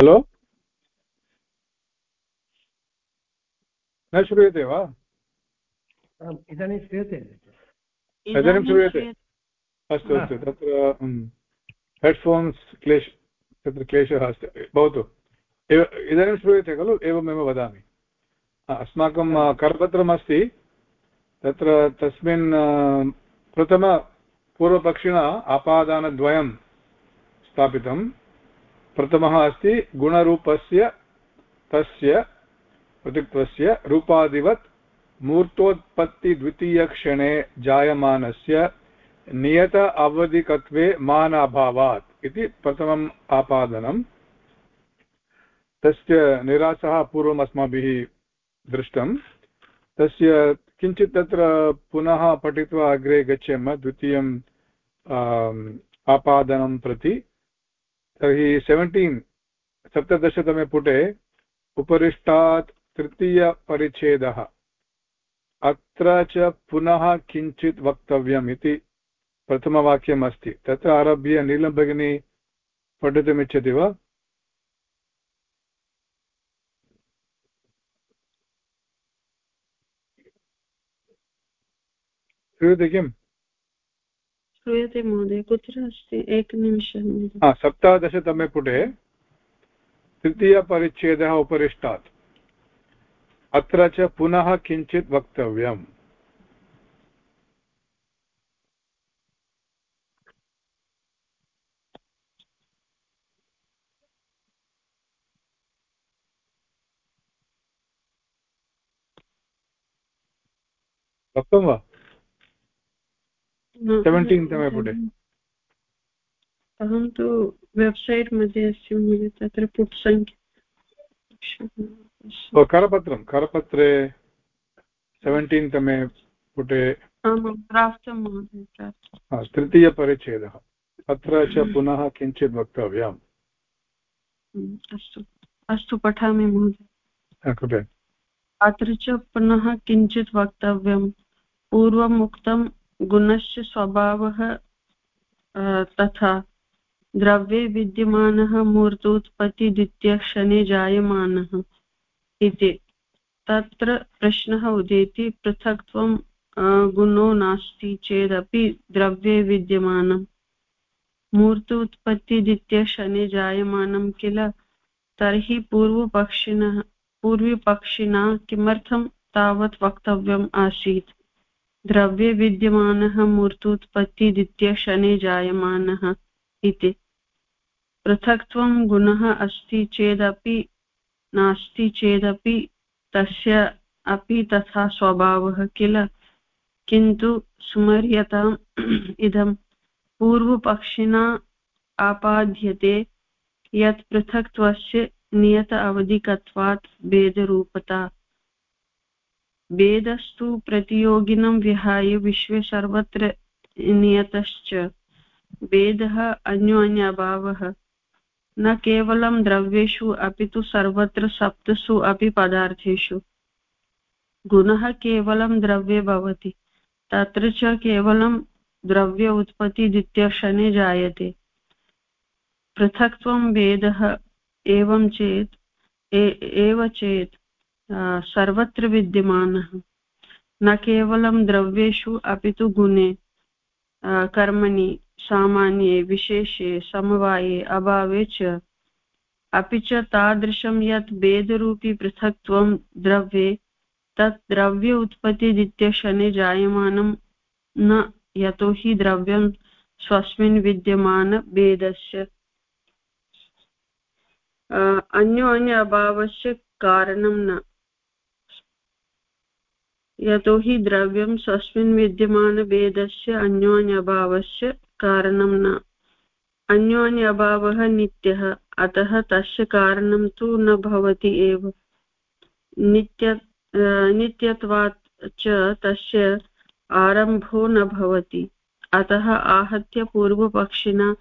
Hello न श्रूयते वा? इदानीं श्रूयते। इदानीं श्रूयते। अस्तु अस्तु तत्र हेड्फोन्स् क्लेश तत्र क्लेशः अस्ति। भवतु। एव इदानीं श्रूयते खलु? एवमेव वदामि। अस्माकं करपत्रमस्ति। तत्र तस्मिन् प्रथमपूर्वपक्षिणा आपादानद्वयं स्थापितं प्रथमः अस्ति गुणरूपस्य, तस्य पृथक्त्वस्य रूपादिवत् मूर्तोत्पत्तिद्वितीयक्षणे जायमानस्य नियत अवधिकत्वे मानाभावात् इति प्रथमम् आपादनम् तस्य निरासः पूर्वम् अस्माभिः दृष्टं तस्य किञ्चित् तत्र पुनः पठित्वा अग्रे गच्छेम द्वितीयम् आपादनं प्रति। तर्हि सेवेण्टीन् सप्तदशतमे पुटे उपरिष्टात् तृतीयपरिच्छेदः। अत्र च पुनः किञ्चित् वक्तव्यम् इति प्रथमवाक्यम् अस्ति तत्र आरभ्य नीलं भगिनी पठितुमिच्छति वा? श्रूयते किम्? श्रूयते महोदय, कुत्र अस्ति? एकनिमिषं सप्तादशतमे पुटे तृतीयपरिच्छेदः उपरिष्टात्। अत्र च पुनः किञ्चित् वक्तव्यम्। वक्तं वा? सेवेण्टीन् तमे पुटे अहं तु वेब्सैट् मध्ये अस्ति महोदय तत्र पुट् सङ्ख्या करपत्रं करपत्रे सेवेण्टीन् तमे पुटे तृतीयपरिच्छेदः अत्र च पुनः किञ्चित् वक्तव्यम् अस्तु अस्तु पठामि महोदय कृपया अत्र च पुनः किञ्चित् वक्तव्यं पूर्वम् उक्तं गुणस्य स्वभावः तथा द्रव्ये विद्यमानः मूर्तोत्पत्तिद्वितीयक्षणे जायमानः इति। तत्र प्रश्नः उदेति पृथक्त्वं गुणो नास्ति चेदपि द्रव्ये विद्यमानं मूर्तोत्पत्तिद्वितीयक्षणे जायमानं किल? तर्हि पूर्वपक्षिणः, पूर्वपक्षिणा किमर्थं तावत् वक्तव्यम् आसीत्? द्रव्ये विद्यमानः मूर्तोत्पत्तिद्वितीयक्षणे जायमानः इति। पृथक्त्वं गुणः अस्ति चेदपि, नास्ति चेदपि, तस्य अपि तथा स्वभावः किल? किन्तु स्मर्यताम् इदं पूर्वपक्षिणा आपाद्यते, यत् पृथक्त्वस्य नियत अवधिकत्वात् भेदरूपता। भेदस्तु प्रतियोगिनं विहाय विश्वे सर्वत्र नियतश्च। भेदः अन्योन्यभावः। न केवलं द्रव्येषु, अपि तु सर्वत्र सप्तसु अपि पदार्थेषु। गुणः केवलं द्रव्ये भवति, तत्र च केवलं द्रव्य उत्पत्ति द्वितीयक्षणे जायते। पृथक्त्वं भेदः एवं चेत् एव चेत् सर्वत्र विद्यमानः। न केवलं द्रव्येषु अपि तु गुणे कर्मणि, सामान्ये, विशेषे, समवाये, अभावे च। अपि च तादृशं यत् भेदरूपी पृथक्त्वं द्रव्ये, तत् द्रव्य उत्पत्तिदित्यशने जायमानं न यतोहि द्रव्यं स्वस्मिन् विद्यमानभेदस्य अन्योन्य अभावस्य कारणं न। यतोहि द्रव्यं स्वस्मिन् विद्यमानभेदस्य अन्योन्यभावस्य कारणं न। अन्योन्यभावः नित्यः, अतः तस्य कारणं तु न भवति एव। नित्य नित्यत्वात् च तस्य आरम्भो न भवति। अतः आहत्य पूर्वपक्षिणा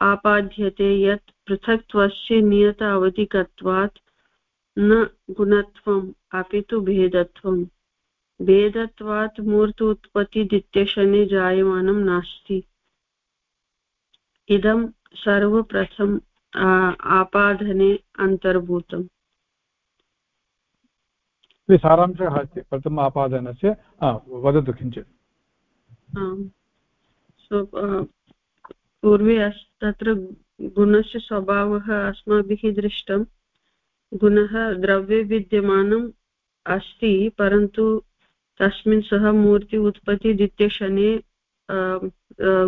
आपाद्यते यत् पृथक्त्वस्य नियत अवधिकत्वात् न गुणत्वम्, अपि तु भेदत्वम्। भेदत्वात् मूर्त उत्पत्तिदित्यशने जायमानं नास्ति। इदं सर्वप्रथम आपादने अन्तर्भूतम्। सारांशः अस्ति प्रथम आपादनस्य वदतु किञ्चित्। सो पूर्वे अस् तत्र गुणस्य स्वभावः अस्माभिः दृष्टं। गुणः द्रव्ये विद्यमानम् अस्ति परन्तु तस्मिन् सह मूर्ति उत्पत्ति द्वितीयशने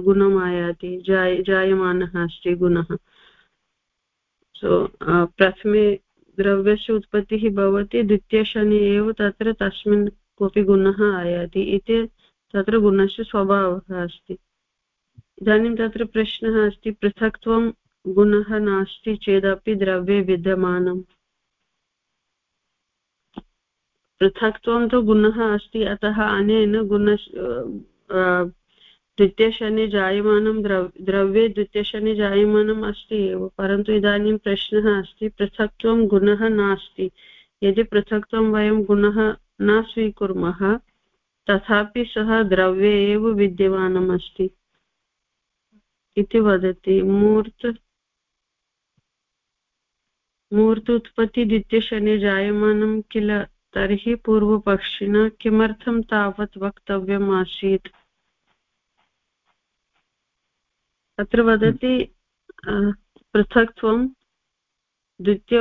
गुणम् आयाति जाय, जायमानः अस्ति गुणः। सो प्रथमे द्रव्यस्य उत्पत्तिः भवति द्वितीयशने एव तत्र तस्मिन् कोऽपि गुणः आयाति, इति तत्र गुणस्य स्वभावः अस्ति। इदानीं तत्र प्रश्नः अस्ति, पृथक्त्वं गुणः नास्ति चेदपि द्रव्ये विद्यमानम्। पृथक्त्वं तु गुणः अस्ति, अतः अनेन गुण द्वितीयशने जायमानं द्रव, द्रव्ये द्वितीयशने जायमानम् अस्ति एव, परन्तु इदानीं प्रश्नः अस्ति, पृथक्त्वं गुणः नास्ति। यदि पृथक्त्वं वयं गुणः न स्वीकुर्मः, तथापि सः द्रव्ये एव विद्यमानम् अस्ति। इति वदति। मूर्त मूर्त उत्पत्ति जायमानं किल तर्हि पूर्वपक्षिणा किमर्थं तावत् वक्तव्यम् आसीत् अत्र वदति पृथक्त्वं द्वितीय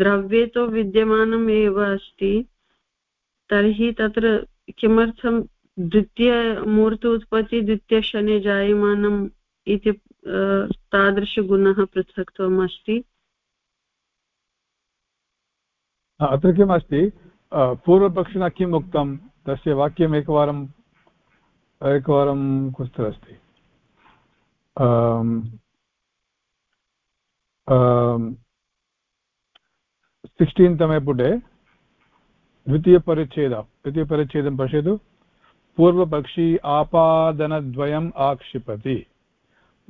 द्रव्ये तु विद्यमानम् एव अस्ति, तर्हि तत्र किमर्थं द्वितीयमूर्त उत्पत्ति द्वितीयशने जायमानम् इति तादृशगुणः पृथक्त्वम् अस्ति? अत्र किम् अस्ति पूर्वपक्षिणा किम् उक्तं? तस्य वाक्यम् एकवारम् एकवारं कुत्र अस्ति? सिक्स्टीन् तमे पुटे द्वितीयपरिच्छेद। द्वितीयपरिच्छेदं पश्यतु। पूर्वपक्षी आपादनद्वयम् आक्षिपति।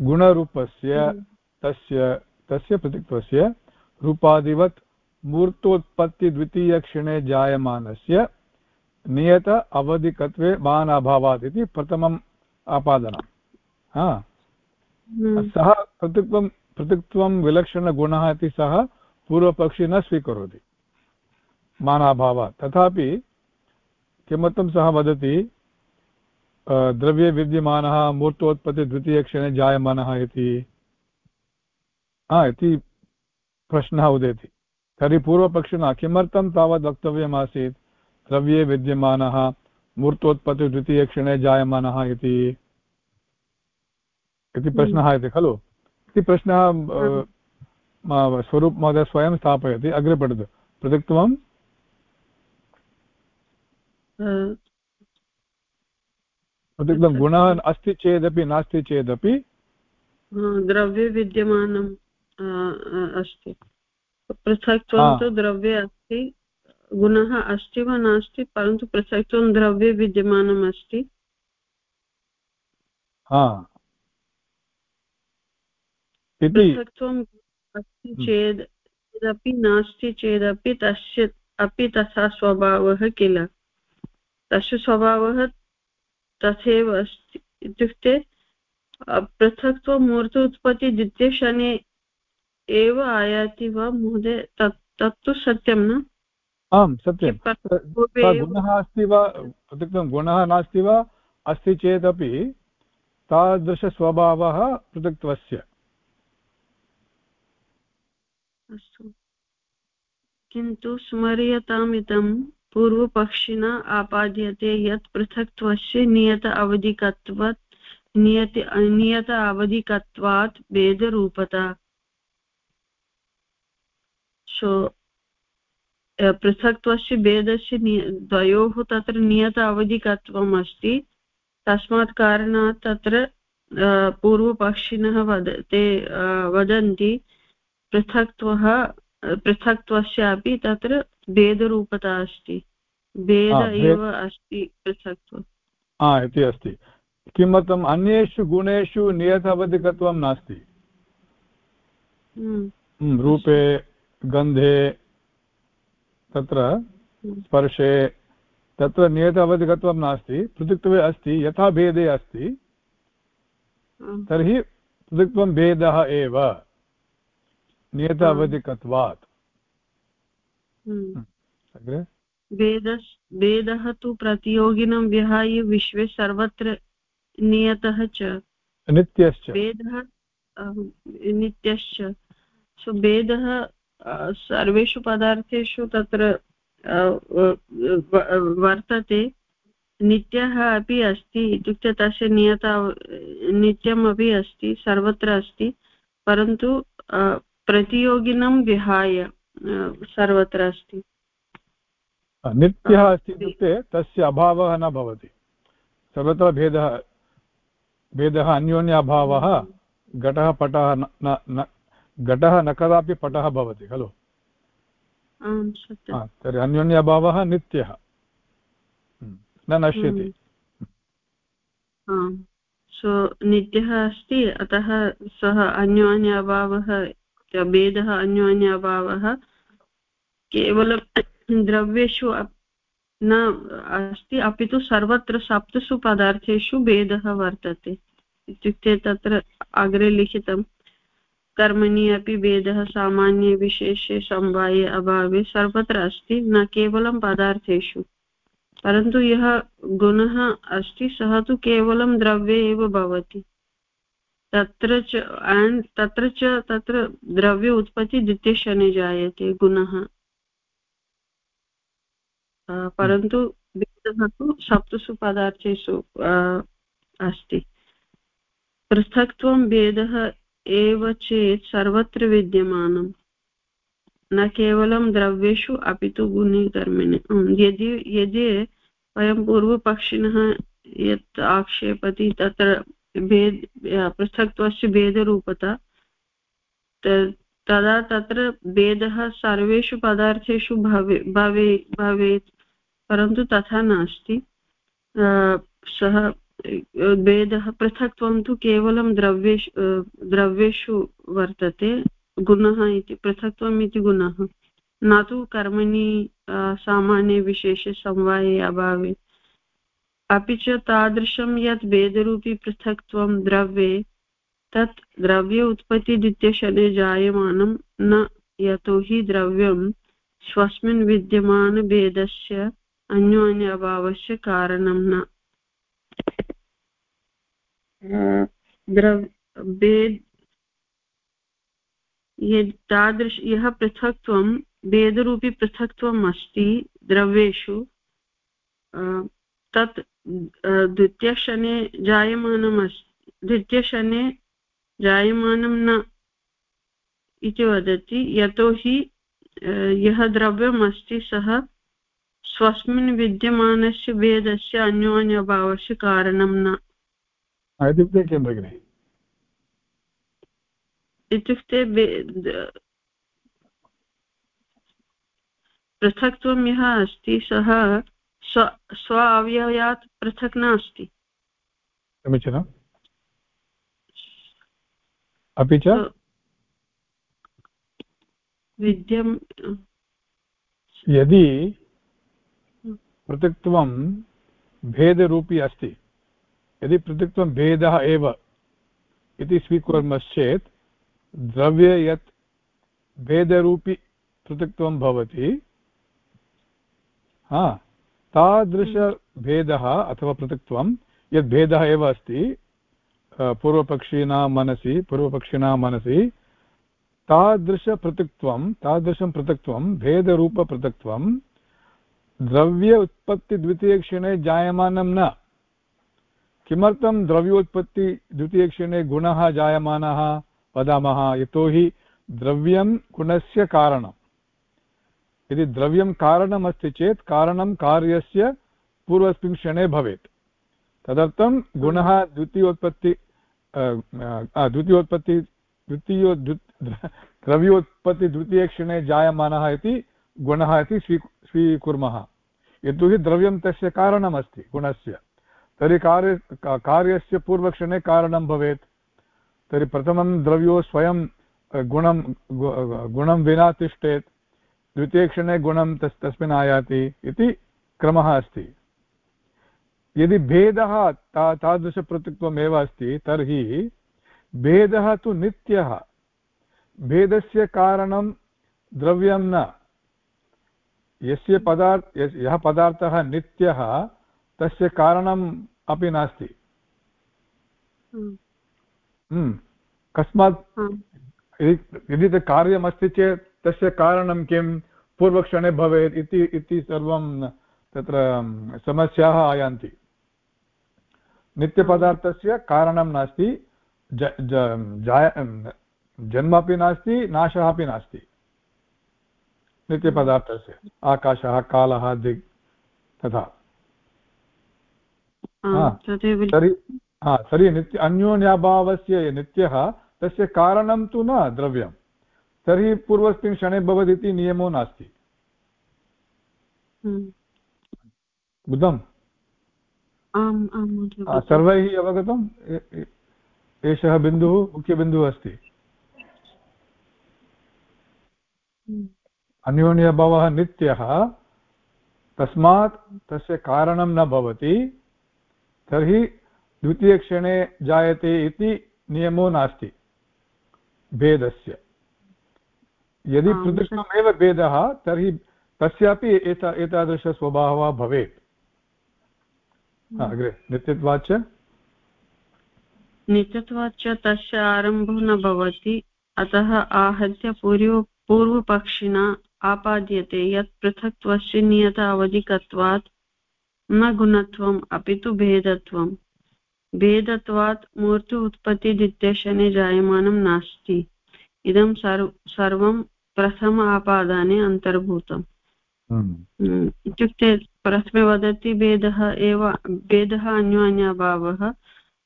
गुणरूपस्य हम्म। तस्य तस्य प्रतित्वस्य रूपादिवत् मूर्तोत्पत्तिद्वितीयक्षणे जायमानस्य नियत अवधिकत्वे मानाभावात् इति प्रथमम् आपादनं। हा। हम्म। सः पृथक्त्वं पृथक्त्वं विलक्षणगुणः इति सः पूर्वपक्षी न स्वीकरोति। मानाभावात् तथापि किमर्थं सः वदति द्रव्ये विद्यमानः मूर्तोत्पत्तिद्वितीयक्षणे जायमानः इति? हा इति प्रश्नः उदेति। तर्हि पूर्वपक्षिणा किमर्थं तावद् वक्तव्यमासीत्? द्रव्ये विद्यमानः मूर्तोत्पत्तिद्वितीयक्षणे जायमानः इति। इति प्रश्नः हम्म। इति खलु? इति प्रश्नः स्वरूप महोदय स्वयं स्थापयति अग्रे पठतु। पृथक्त्वं पृथक्त्वं गुणः अस्ति चेदपि नास्ति चेदपि? द्रव्ये विद्यमानम् अस्ति। पृथक्त्वं तु द्रव्ये अस्ति गुणः अस्ति वा नास्ति परन्तु पृथक्त्वं द्रव्ये विद्यमानम् अस्ति। पृथक्त्वम् अस्ति हम्म। चेत् यदपि नास्ति चेदपि तस्य अपि तथा स्वभावः किल? तस्य स्वभावः तथैव अस्ति इत्युक्ते पृथक्त्वं मूर्त उत्पत्ति द्वितीयशने एव आयाति वा महोदय? तत् तत्तु सत्यं न? आम् सत्यं। गुणः अस्ति वा? इत्युक्तं गुणः नास्ति वा? अस्ति चेदपि तादृशस्वभावः पृथक्त्वस्य। अस्तु। किन्तु स्मर्यताम् इदं पूर्वपक्षिणा आपाद्यते यत् पृथक्त्वस्य नियत अवधिकत्वात् नियत नियत अवधिकत्वात् भेदरूपता। पृथक्त्वस्य भेदस्य द्वयोः तत्र नियत अवधिकत्वम् अस्ति। तस्मात् कारणात् तत्र पूर्वपक्षिणः वद ते वदन्ति पृथक्त्वः पृथक्त्वस्यापि तत्र भेदरूपता अस्ति। भेद एव अस्ति पृथक्त्वम्। इति अस्ति। किमर्थम्? अन्येषु गुणेषु नियत अवधिकत्वं नास्ति। हम्म। हम्म, रूपे गन्धे तत्र स्पर्शे तत्र नियत अवधिकत्वं नास्ति पृथक्त्वे अस्ति यथा भेदे अस्ति तर्हि पृथक्त्वं भेदः एव नियत अवधिकत्वात् हम्म। अग्रे? वेदस् वेदः तु प्रतियोगिनं विहाय विश्वे सर्वत्र नियतः च। नित्यश्च। वेदः नित्यश्च। सो वेदः सर्वेषु पदार्थेषु तत्र वर्तते। नित्यः अपि अस्ति इत्युक्ते तस्य नियता नित्यम् अपि अस्ति सर्वत्र अस्ति परन्तु प्रतियोगिनं विहाय सर्वत्र अस्ति। नित्यः अस्ति इत्युक्ते तस्य अभावः न भवति। सर्वत्र भेदः भेदः अन्योन्य अभावः घटः पटः न घटः न कदापि पटः भवति खलु? तर्हि अन्योन्य अभावः नित्यः न नश्यति। सो नित्यः अस्ति अतः सः अन्योन्य अभावः भेदः अन्योन्य अभावः केवलं द्रव्येषु न अस्ति अपि तु सर्वत्र सप्तसु पदार्थेषु भेदः वर्तते। इत्युक्ते तत्र अग्रे लिखितं। कर्मणि अपि भेदः, सामान्ये विशेषे समवाये अभावे सर्वत्र अस्ति, न केवलं पदार्थेषु। परन्तु यः गुणः अस्ति, सः तु केवलं द्रव्ये एव भवति। तत्र च एण्ड् तत्र च, तत्र द्रव्य उत्पत्ति द्वितीयशने जायते गुणः। परन्तु भेदः तु सप्तसु पदार्थेषु अस्ति। पृथक्त्वं भेदः एव चेत् सर्वत्र विद्यमानम् न केवलं द्रव्येषु, अपि तु गुणिकर्मिणि। यदि यदि वयं पूर्वपक्षिणः यत् आक्षेपति, तत्र भेद पृथक्त्वस्य भेदरूपता तदा तत्र भेदः सर्वेषु पदार्थेषु भवे भवे, भवेत्, परन्तु तथा नास्ति। सः भेदः पृथक्त्वं तु केवलं द्रव्येषु द्रव्येषु वर्तते, गुणः इति, पृथक्त्वम् इति गुणः। न तु कर्मणि सामान्यविशेषे समवाये अभावे। अपि च तादृशं यत् वेदरूपी पृथक्त्वं द्रव्ये, तत् द्रव्य उत्पत्तिद्वितीयशने जायमानं न यतोहि द्रव्यं स्वस्मिन् विद्यमानभेदस्य अन्योन्य अभावस्य कारणं न। तादृश, यः पृथक्त्वं भेदरूपी पृथक्त्वम् अस्ति, द्रव्येषु। तत् द्वितीयशने जायमानम् अस्ति द्वितीयशने जायमानं न इति वदति, यतोहि यः द्रव्यम् अस्ति सः स्वस्मिन् विद्यमानस्य भेदस्य अन्योन्यभावस्य कारणं न। इत्युक्ते किं भगिनि? इत्युक्ते पृथक्त्वं यः अस्ति सः स्व स्व अवयवात् पृथक् नास्ति। समीचीनम्? अपि च? विद्यं यदि पृथक्त्वं भेदरूपी अस्ति। यदि पृथक्त्वं भेदः एव इति स्वीकुर्मश्चेत् द्रव्ये यत् भेदरूपी पृथक्त्वं भवति, हा, तादृशभेदः अथवा पृथक्त्वं यद् भेदः एव अस्ति पूर्वपक्षिणां मनसि पूर्वपक्षिणां मनसि, तादृशपृथक्त्वं, तादृशं पृथक्त्वं, भेदरूपपृथक्त्वं द्रव्य उत्पत्तिद्वितीयक्षणे जायमानं न। किमर्थं द्रव्योत्पत्ति द्वितीयक्षणे गुणः जायमानः? वदामः। यतोहि द्रव्यं गुणस्य कारणं यदि द्रव्यं कारणमस्ति चेत् कारणं कार्यस्य पूर्वस्मिन् क्षणे भवेत्। तदर्थं गुणः द्वितीयोत्पत्ति द्वितीयोत्पत्ति, द्वितीयो द्रव्योत्पत्ति द्वितीयक्षणे जायमानः इति गुणः इति स्वी स्वीकुर्मः। यतोहि द्रव्यं तस्य कारणमस्ति, गुणस्य। तर्हि कार्य कार्यस्य पूर्वक्षणे कारणं भवेत्। तर्हि प्रथमं द्रव्यो स्वयं गुणं गुणं विना तिष्ठेत्। द्वितीयक्षणे गुणं तस्, तस्मिन् आयाति इति क्रमः अस्ति। यदि भेदः ता तादृशपृथक्त्वमेव अस्ति, तर्हि भेदः तु नित्यः। भेदस्य कारणं द्रव्यं न। यस्य पदार्थ यः पदार्थः नित्यः तस्य कारणम् अपि नास्ति। हम्म। कस्मात् यदि तत् कार्यमस्ति चेत् तस्य कारणं किं पूर्वक्षणे भवेत् इति इति सर्वं तत्र समस्याः आयान्ति। नित्यपदार्थस्य कारणं नास्ति जन्म अपि नास्ति नाशः अपि नास्ति। नित्यपदार्थस्य आकाशः कालः दिक् तथा। तर्हि हा तर्हि नित्य अन्योन्याभावस्य नित्यः तस्य कारणं तु न द्रव्यं। तर्हि पूर्वस्मिन् क्षणे भवतीति नियमो नास्ति। हम्म। बुद्धम्? सर्वैः अवगतम्? एषः बिन्दुः मुख्यबिन्दुः अस्ति। हम्म। अन्योन्यभावः नित्यः तस्मात् तस्य कारणं न भवति तर्हि द्वितीयक्षणे जायते इति नियमो नास्ति भेदस्य। यदि पृथक्त्वमेव भेदः तर्हि तस्यापि एता एतादृशस्वभावः भवेत्। अग्रे नित्यत्वाच्च नित्यत्वाच्च तस्य आरम्भो न भवति अतः आहत्य पूर्व पूर्वपक्षिणा आपाद्यते यत् पृथक्त्वस्य नियत अवधिकत्वात् न गुणत्वम् अपि तु भेदत्वम्। भेदत्वात् मूर्ति उत्पत्तिदित्यशने जायमानं नास्ति। इदं सर्वं प्रथम आपादाने अन्तर्भूतम्। हम्म, इत्युक्ते प्रथमे वदति भेदः एव भेदः अन्योन्यभावः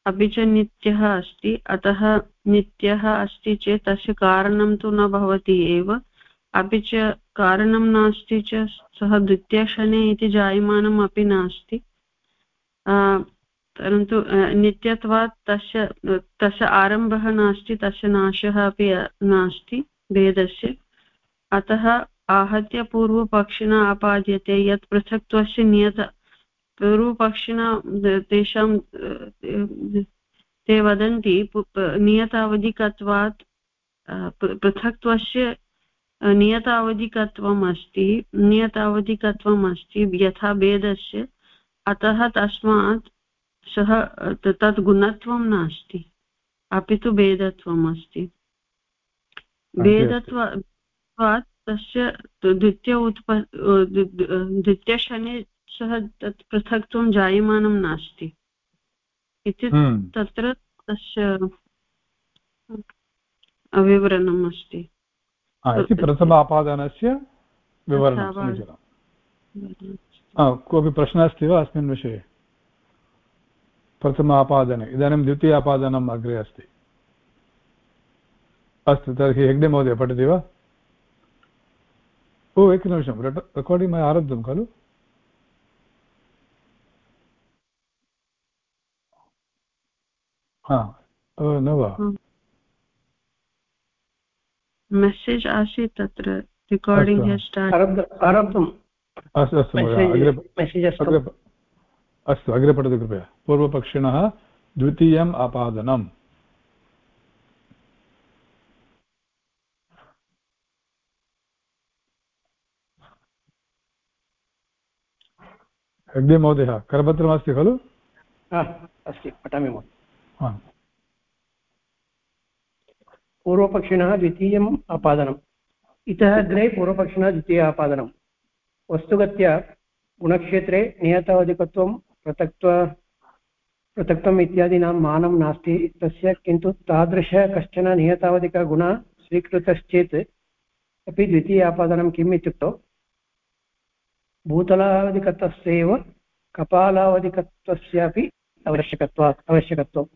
अपि च नित्यः अस्ति अतः नित्यः अस्ति चेत् तस्य कारणं तु न भवति एव। अपि च कारणं नास्ति च, सः द्वितीयक्षणे इति जायमानम् अपि नास्ति। परन्तु नित्यत्वात् तस्य तस्य आरम्भः नास्ति, तस्य नाशः अपि नास्ति भेदस्य। अतः आहत्य पूर्वपक्षिणा आपाद्यते यत् पृथक्त्वस्य नियत, पूर्वपक्षिणा तेषां ते वदन्ति नियतावधिकत्वात् पृथक्त्वस्य नियतावधिकत्वम् अस्ति नियतावधिकत्वम् अस्ति यथा भेदस्य अतः तस्मात् सः तत् गुणत्वं नास्ति। अपि तु भेदत्वम् अस्ति भेदत्वात् तस्य द्वितीय उत्प द्वितीयक्षणे सः तत् पृथक्त्वं जायमानं नास्ति। इति हम्म। तत्र तस्य विवरणम् अस्ति प्रथम आपादनस्य विवरणं समीचीनं। कोऽपि प्रश्नः अस्ति वा अस्मिन् विषये? प्रथम आपादने इदानीं द्वितीय आपादनम् अग्रे अस्ति। अस्तु तर्हि हेग्डे महोदय पठति वा? ओ एकनिमिषं रेकार्डिङ्ग् मया आरब्धं खलु? हा न वा? मेसेज् आसीत् तत्र रेकार्डिङ्ग् आरब्धम् अस्तु अस्तु अस्तु। अग्रे पठतु कृपया। पूर्वपक्षिणः द्वितीयम् आपादनम्। अग्नि महोदय करपत्रमस्ति खलु? अस्ति पठामि महोदय। पूर्वपक्षिणः द्वितीयम् आपादनम्। इतः अग्रे पूर्वपक्षिणः द्वितीय आपादनं वस्तुगत्या गुणक्षेत्रे नियतावधिकत्वं पृथक्त्व, पृथक्त्वम् इत्यादीनां मानं नास्ति। तस्य किन्तु तादृश कश्चन नियतावधिकगुणः स्वीकृतश्चेत् अपि द्वितीय आपादनं किम् इत्युक्तौ? भूतलावधिकत्वस्यैव कपालावधिकत्वस्यापि आवश्यकत्वात् आवश्यकत्वम्।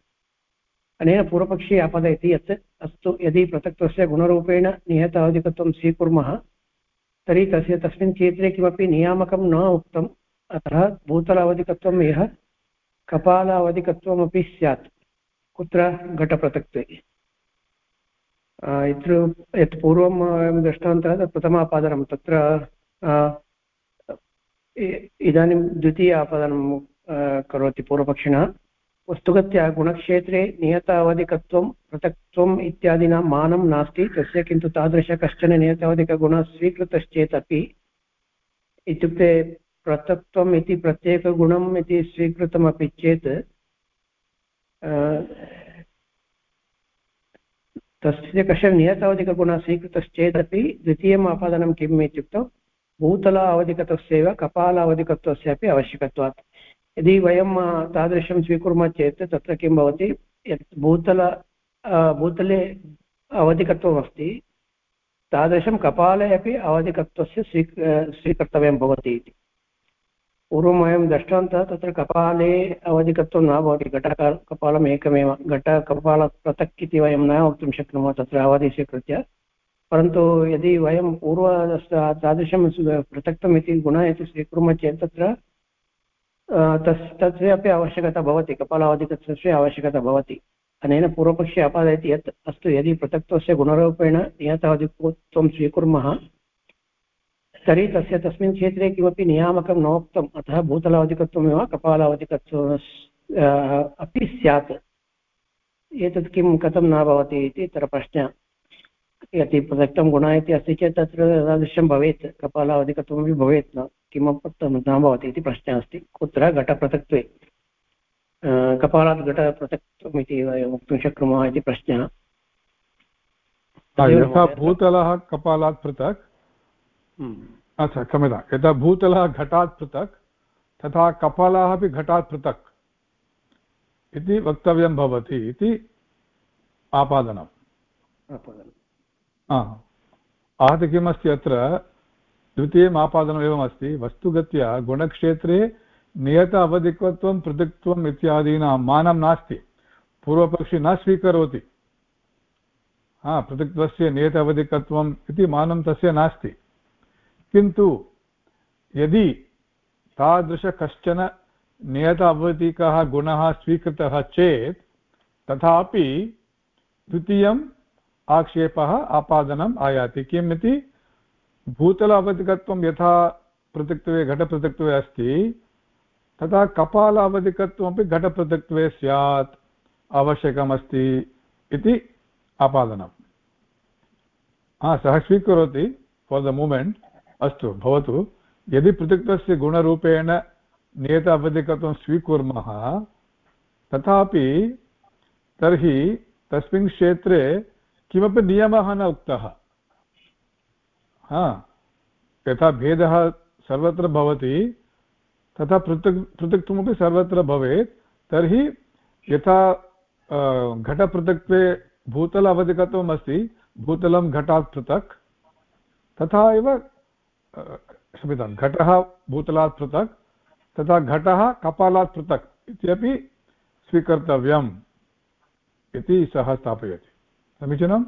अनेन पूर्वपक्षी आपदयति यत् अस्तु, यदि पृथक्त्वस्य गुणरूपेण नियतावधिकत्वं स्वीकुर्मः, तर्हि तस्य तस्मिन् क्षेत्रे किमपि नियामकं न उक्तम्। अतः भूतलावधिकत्वम् इह कपालावधिकत्वमपि स्यात्। कुत्र? घटपृथक्त्वे। यत्र यत् पूर्वं वयं दृष्टवन्तः तत् प्रथमापादनं। तत्र इदानीं द्वितीय आपदनं करोति पूर्वपक्षिणः। वस्तुगत्या गुणक्षेत्रे नियतावधिकत्वं पृथक्त्वम् इत्यादीनां मानं नास्ति, तस्य किन्तु तादृश कश्चन नियतावधिकगुणः स्वीकृतश्चेत् अपि इत्युक्ते पृथक्त्वम् इति प्रत्येकगुणम् इति स्वीकृतमपि चेत् तस्य कश्चन नियतावधिकगुणः स्वीकृतश्चेदपि द्वितीयम् आपादनं किम् इत्युक्तौ भूतल अवधिकत्वस्यैव कपाल आवश्यकत्वात्। यदि वयं तादृशं स्वीकुर्मः चेत् तत्र किं भवति, यत् भूतल भूतले अवधिकत्वमस्ति तादृशं कपाले अपि अवधिकत्वस्य स्वी स्वीकर्तव्यं भवति इति। पूर्वं वयं दृष्टवन्तः तत्र कपाले अवधिकत्वं न भवति, घटक, कपालम् एकमेव घटकपाल पृथक् इति वयं न वक्तुं शक्नुमः तत्र अवधि स्वीकृत्य। परन्तु यदि वयं पूर्व तादृशं पृथक्तम् इति गुणः इति स्वीकुर्मः चेत् तत्र तस्, तस्य अपि आवश्यकता भवति कपालावधिकस्य आवश्यकता भवति। अनेन पूर्वपक्षे आपादयति यत् अस्तु, यदि पृथक्त्वस्य गुणरूपेण नियतावधिकत्वं स्वीकुर्मः, तर्हि तस्य तस्मिन् क्षेत्रे किमपि नियामकं नोक्तम्। अतः भूतलावधिकत्वमेव कपालावधिकत्वम् अपि स्यात्। एतत् किं कथं न भवति इति तत्र प्रश्नः। यदि प्रदत्तं गुणः इति अस्ति चेत् तत्र तादृशं भवेत्, कपालावधिकत्वमपि भवेत् न। किमर्थं न भवति इति प्रश्नः अस्ति। कुत्र घटपृथक्त्वे कपालात् घटपृथक्त्वम् इति वयं वक्तुं शक्नुमः इति प्रश्नः। यथा भूतलः कपालात् पृथक्। हम्म। अच्छा क्षम्यता। यथा भूतलः घटात् पृथक् तथा कपालः अपि घटात् पृथक् इति वक्तव्यं भवति इति आपादनम् आपादनम् आहत किमस्ति अत्र? द्वितीयम् आपादनम् एवमस्ति वस्तुगत्या गुणक्षेत्रे नियत अवधिकत्वं पृथक्त्वम् इत्यादीनां मानं नास्ति। पूर्वपक्षी न स्वीकरोति। हा, पृथक्त्वस्य नियत अवधिकत्वम् इति मानं तस्य नास्ति। किन्तु यदि तादृश कश्चन नियत अवधिकः गुणः स्वीकृतः चेत्, तथापि द्वितीयं आक्षेपः, आपादनम् आयाति। किम् इति? भूतल अवधिकत्वं यथा पृथक्त्वे घटपृथक्त्वे अस्ति, तथा कपाल अवधिकत्वमपि घटपृथक्त्वे स्यात्, आवश्यकमस्ति इति आपादनम्। हा, सः स्वीकरोति फार् द मूमेण्ट् अस्तु, भवतु। यदि पृथक्त्वस्य गुणरूपेण नियत अवधिकत्वं स्वीकुर्मः, तथापि तर्हि तस्मिन् क्षेत्रे किमपि नियमः न उक्तः। यथा भेदः सर्वत्र भवति, तथा पृथक्, पृथक्त्वमपि सर्वत्र भवेत्, तर्हि यथा घटपृथक्त्वे भूतल अवधिकत्वम् अस्ति, भूतलं घटात् पृथक्, तथा एव क्षम्यतां, घटः भूतलात् पृथक्, तथा घटः कपालात् पृथक् इत्यपि स्वीकर्तव्यम् इति सः स्थापयति। समीचीनम्?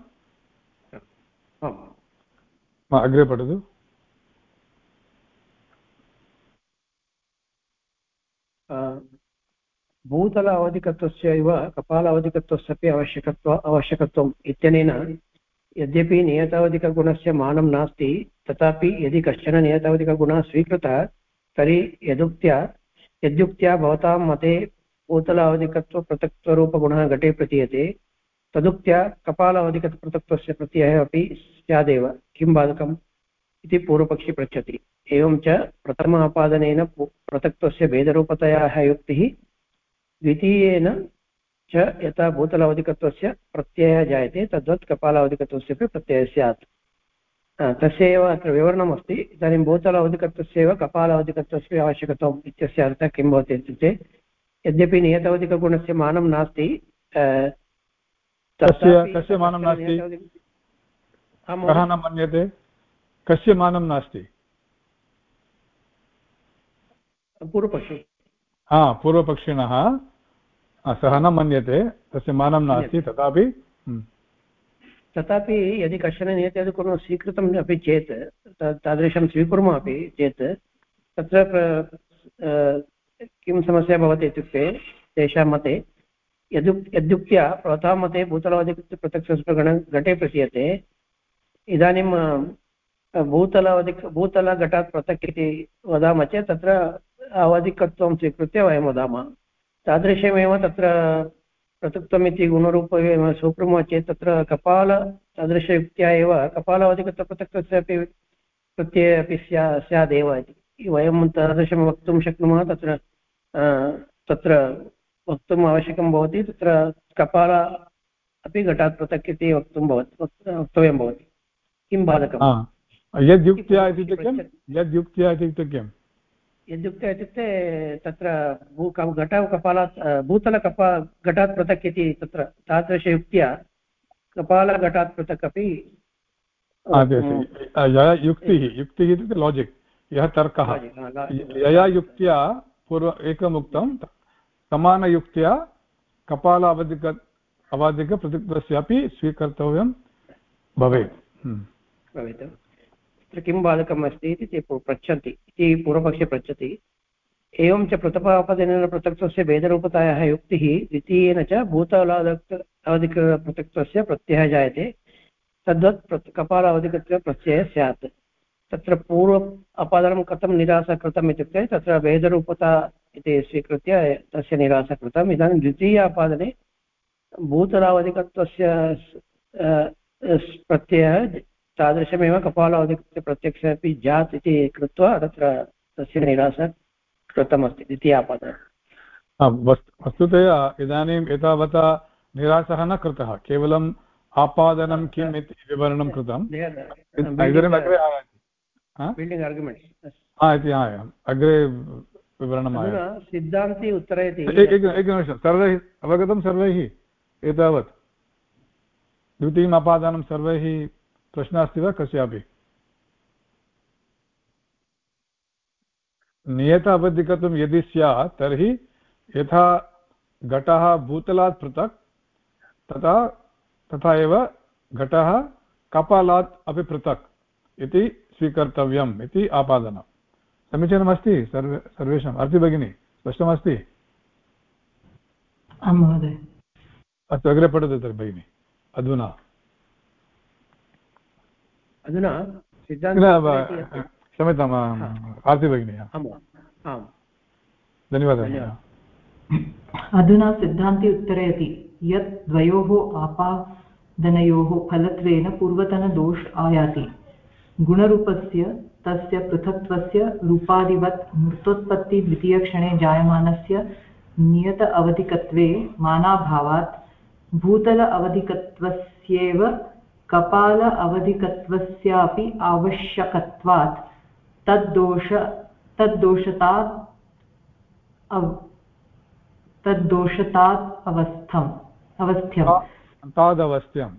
अग्रे पठतु भूतल अवधिकत्वस्य इव कपाल अवधिकत्वस्यपि आवश्यकत्व, आवश्यकत्वम् इत्यनेन यद्यपि नियतावधिकगुणस्य मानं नास्ति, तथापि यदि कश्चन नियतावधिकगुणः स्वीकृतः, तर्हि यदुक्त्या, यद्युक्त्या भवतां मते भूतल घटे प्रतीयते। तदुक्त्या कपालावधिकपृथक्त्वस्य प्रत्ययः अपि स्यादेव, किं बाधकम् इति पूर्वपक्षी पृच्छति। एवं च प्रथम आपादनेन पृथक्त्वस्य भेदरूपतयाः युक्तिः, द्वितीयेन च यथा भूतलावधिकत्वस्य प्रत्ययः जायते, तद्वत् कपालावधिकत्वस्यपि प्रत्ययः स्यात्। तस्य एव अत्र विवरणमस्ति। इदानीं भूतलावधिकत्वस्य एव कपालावधिकत्वस्य आवश्यकत्वम् इत्यस्य अर्थः किं भवति इत्युक्ते, यद्यपि नियतावधिकगुणस्य मानं नास्ति कस्य कस्य मानं नास्ति? कः न मन्यते? कस्य मानं नास्ति? पूर्वपक्षि। हा पूर्वपक्षिणः। सः न मन्यते तस्य मानं नास्ति तथापि हम्म। तथापि यदि कश्चन नियत्यादिकुर्मः स्वीकृतम् अपि चेत् तादृशं स्वीकुर्मः अपि चेत् तत्र किं समस्या भवति इत्युक्ते तेषां मते यदुक्, यद्युक्त्या भवतां मते भूतलावधिकृत्य प्रत्यक्षस्वगण घटे प्रतीयते इदानीं भूतलावधिक, भूतलघटात् पृथक् इति वदामः चेत् तत्र अवधिकत्वं स्वीकृत्य वयं वदामः। तादृशमेव तत्र पृथक्त्वम् इति गुणरूपमेव सुप्रमा चेत् तत्र कपाल तादृशयुक्त्या एव कपालावधिकत्वपृथक्त्वस्य प्रत्यये अपि स्या, स्यादेव इति। वयं तादृशं वक्तुं शक्नुमः तत्र तत्र वक्तुम् आवश्यकं भवति तत्र कपाल अपि घटात् पृथक् इति वक्तुं भवति वक्तव्यं भवति। किं बाधकं यद्युक्त्या इत्युक्ते किं? यद्युक्त्या इत्युक्ते किम् यद्युक्त्या इत्युक्ते तत्र भू घट कपालात् भूतलकपा घटात् पृथक् इति तत्र तादृशयुक्त्या कपालघटात् पृथक् अपि यया युक्तिः युक्तिः इत्युक्ते लाजिक् यः तर्कः। यया युक्त्या पूर्व एकम् उक्तं समानयुक्त्या कपाल अवधिक अवधिकपृथक्त्वस्यापि स्वीकर्तव्यं भवेत्। हम्म। भवेत्। तत्र किं बाधकम् अस्ति इति ते पृच्छन्ति। इति पूर्वपक्षे पृच्छति। एवं च पृथपापदेन पृथक्त्वस्य भेदरूपतायाः युक्तिः द्वितीयेन च भूतालादक् अवधिकपृथक्त्वस्य प्रत्ययः जायते। तद्वत् कपाल अवधिकत्वे प्रत्ययः स्यात्। तत्र पूर्व अपादनं कथं निरासः कृतम् इत्युक्ते तत्र भेदरूपता इति स्वीकृत्य तस्य निरासः कृतम् इदानीं द्वितीय अपादने भूतलावधिकत्वस्य प्रत्ययः तादृशमेव कपालावधिकस्य प्रत्यक्षः अपि जात् इति कृत्वा तत्र तस्य निरासः कृतमस्ति द्वितीयापादने वस्तुतया इदानीम् एतावता निरासः न कृतः केवलम् आपादनं किम् इति विवरणं कृतम्। इदानीम् अग्रे आयाति। बिल्डिङ्ग् आर्ग्युमेण्ट्स् इति अग्रे विवरणम् सिद्धान्ति उत्तरयति। एकनिमिषं सर्वैः अवगतं सर्वैः एतावत्। द्वितीयम् अपादानं सर्वैः प्रश्नः अस्ति वा? कस्यापि? नियत अवधिकत्वं यदि स्यात् तर्हि यथा घटः भूतलात् पृथक् तथा तथा एव घटः कपालात् अपि पृथक् इति स्वीकर्तव्यम् इति आपादनं। समीचीनमस्ति सर्वे सर्वेषाम्। अर्ति भगिनी स्पष्टमस्ति? आं महोदय। अस्तु अग्रे पठतु तर्हि भगिनि। अधुना। अधुना क्षम्यताम् आर्ति भगिनी। धन्यवादः। अधुना सिद्धान्ति उत्तरयति। यत् द्वयोः आपादनयोः फलत्वेन पूर्वतनदोष आयाति। गुणरूपस्य तस्य पृथक्त्वस्य रूपादिवत् मूर्तोत्पत्तिद्वितीयक्षणे जायमानस्य नियत अवधिकत्वे मानाभावात् भूतल अवधिकत्वस्येव कपाल अवधिकत्वस्यापि आवश्यकत्वात् तद्दोष तद्दोषतात् तद्दोषतात् अवस्थम् अवस्थ्यम्। तादवस्थ्यम्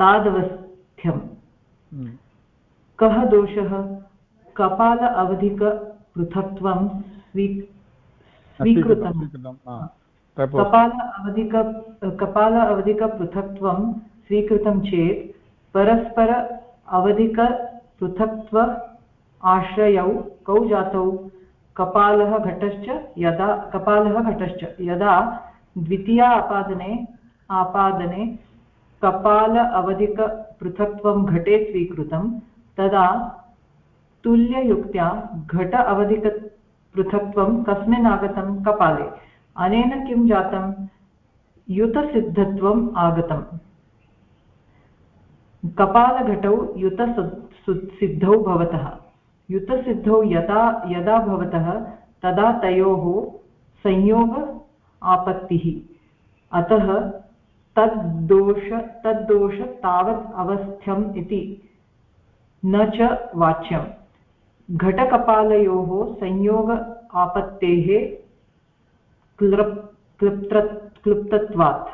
तादवस्थ्यम् कः दोषः? कपाल अवधिकपृथक्त्वं स्वी स्वीकृतं। कपाल अवधिक कपाल अवधिकपृथक्त्वं स्वीकृतं चेत् परस्पर अवधिकपृथक्त्व आश्रयौ कौ जातौ? कपालः घटश्च यदा कपालः घटश्च यदा द्वितीया आपादने आपादने कपाल अवधिकपृथक्त्वं घटे स्वीकृतं तदा तुल्ययुक्त्या घट अवधिकपृथक्त्वं कस्मिन् आगतं कपाले। अनेन किं जातं? युतसिद्धत्वम् आगतम्। कपालघटौ युत सिद्धौ भवतः। युतसिद्धौ यदा यदा भवतः, तदा तयोः संयोग आपत्तिः। अतः तद्दोष तद्दोष तावत् अवस्थ्यम् इति न च वाच्यम्। घटकपालयोः संयोग आपत्तेः क्लृप् क्लृप्त्र क्लृप्तत्वात्।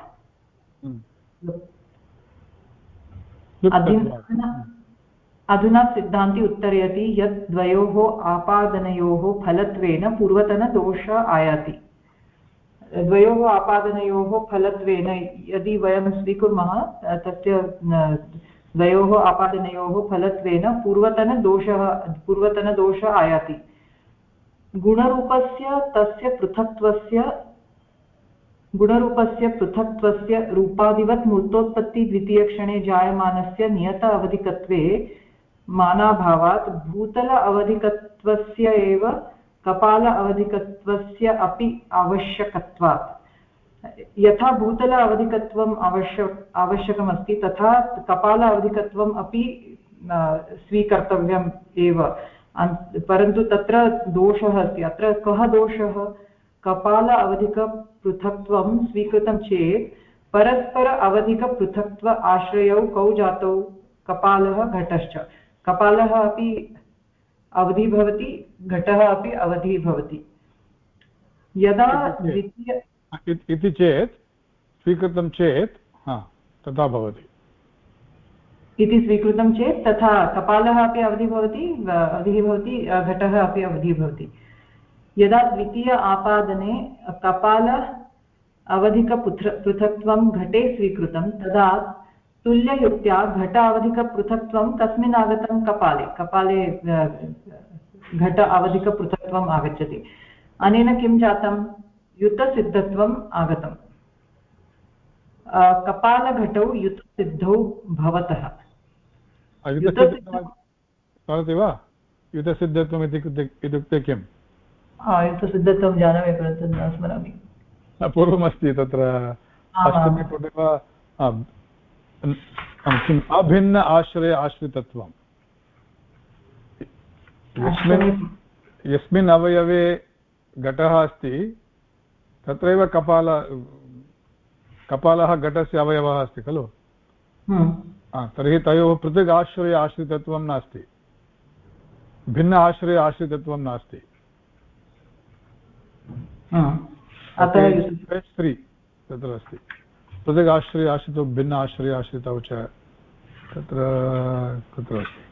अधुना सिद्धान्ति उत्तरयति यत् द्वयोः आपादनयोः फलत्वेन पूर्वतनदोष आयाति। द्वयोः आपादनयोः फलत्वेन यदि वयं स्वीकुर्मः तस्य द्वयोः आपादनयोः फलत्वेन पूर्वतनदोषः पूर्वतनदोषः आयाति। गुणरूपस्य तस्य पृथक्त्वस्य, गुणरूपस्य पृथक्त्वस्य रूपादिवत् मूर्तोत्पत्तिद्वितीयक्षणे जायमानस्य नियत अवधिकत्वे मानाभावात् भूतल अवधिकत्वस्य एव कपाल अवधिकत्वस्य अपि आवश्यकत्वात्। यथा भूतल अवधिकत्वम् आवश्य आवश्यकमस्ति तथा कपाल अवधिकत्वम् अपि स्वीकर्तव्यम् एव। परन्तु तत्र दोषः अस्ति। अत्र कः दोषः? कपाल अवधिकपृथक्त्वं स्वीकृतं चेत् परस्पर अवधिकपृथक्त्व आश्रयौ कौ जातौ? कपालः घटश्च। कपालः अपि अवधि भवति घटः अपि अवधि भवति। यदा द्वितीय इति चेत्, स्वीकृतं चेत्, हा, तथा भवति। इति स्वीकृतं चेत्, तथा कपालः अपि अवधि भवति अवधिः भवति घटः अपि अवधिः भवति। यदा द्वितीय आपादने कपाल अवधिकपृथ पृथक्त्वं घटे स्वीकृतं, तदा तुल्ययुक्त्या घट अवधिकपृथक्त्वं कस्मिन् आगतं कपाले। कपाले घट अवधिकपृथक्त्वम् आगच्छति। अनेन किं जातं? युतसिद्धत्वम् आगतम्। कपालघटौ युतसिद्धौ भवतः। भवति वा? युतसिद्धत्वम् इत्युक्ते किम्? युतसिद्धत्वं जानामि परन्तु न स्मरामि। पूर्वमस्ति तत्र। अष्टमे पुटे वा? किम्? अभिन्न आश्रय आश्रितत्वम्। यस्मिन् यस्मिन् अवयवे घटः अस्ति। तत्रैव कपाल कपालः घटस्य अवयवः अस्ति खलु? हम्म। तर्हि तयोः पृथक् आश्रय आश्रितत्वं नास्ति। भिन्न आश्रय आश्रितत्वं नास्ति। स्त्री तत्र अस्ति। पृथक् आश्रय आश्रितौ भिन्न आश्रय आश्रितौ च तत्र कुत्र अस्ति?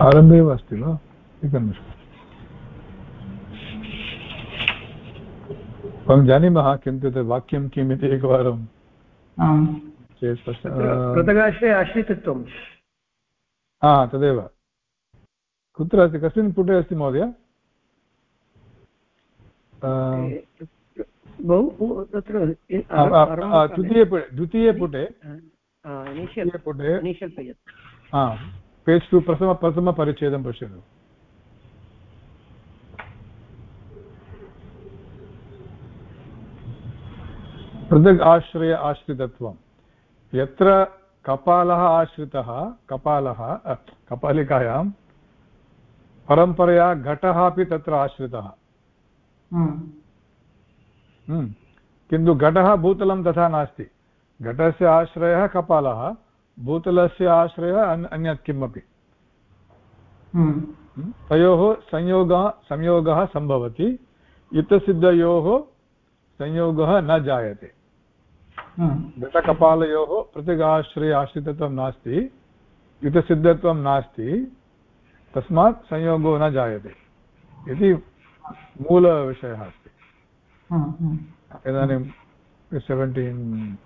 आरम्भे एव अस्ति वा एकनिमिषम् वयं जानीमः किन्तु तत् वाक्यं किम् इति एकवारं। चेत् पृथगाश्रये आश्रितत्वं। हा तदेव। कुत्र अस्ति? कस्मिन् पुटे अस्ति महोदय? तत्र द्वितीयपुटे द्वितीयपुटे पुटे पेज् टु प्रथम प्रथमपरिच्छेदं पश्यतु पृथक् आश्रय आश्रितत्वं यत्र कपालः आश्रितः कपालः कपालिकायां परम्परया घटः अपि तत्र आश्रितः। किन्तु घटः भूतलं तथा नास्ति घटस्य आश्रयः कपालः भूतलस्य आश्रयः अन्यत् किमपि। हम्म। तयोः संयोगः संयोगः सम्भवति। इतसिद्धयोः संयोगः न जायते। घटकपालयोः पृथगाश्रय आश्रितत्वं नास्ति। युतसिद्धत्वं नास्ति। तस्मात् संयोगो न जायते। इति मूलविषयः अस्ति। इदानीं सेवेण्टीन्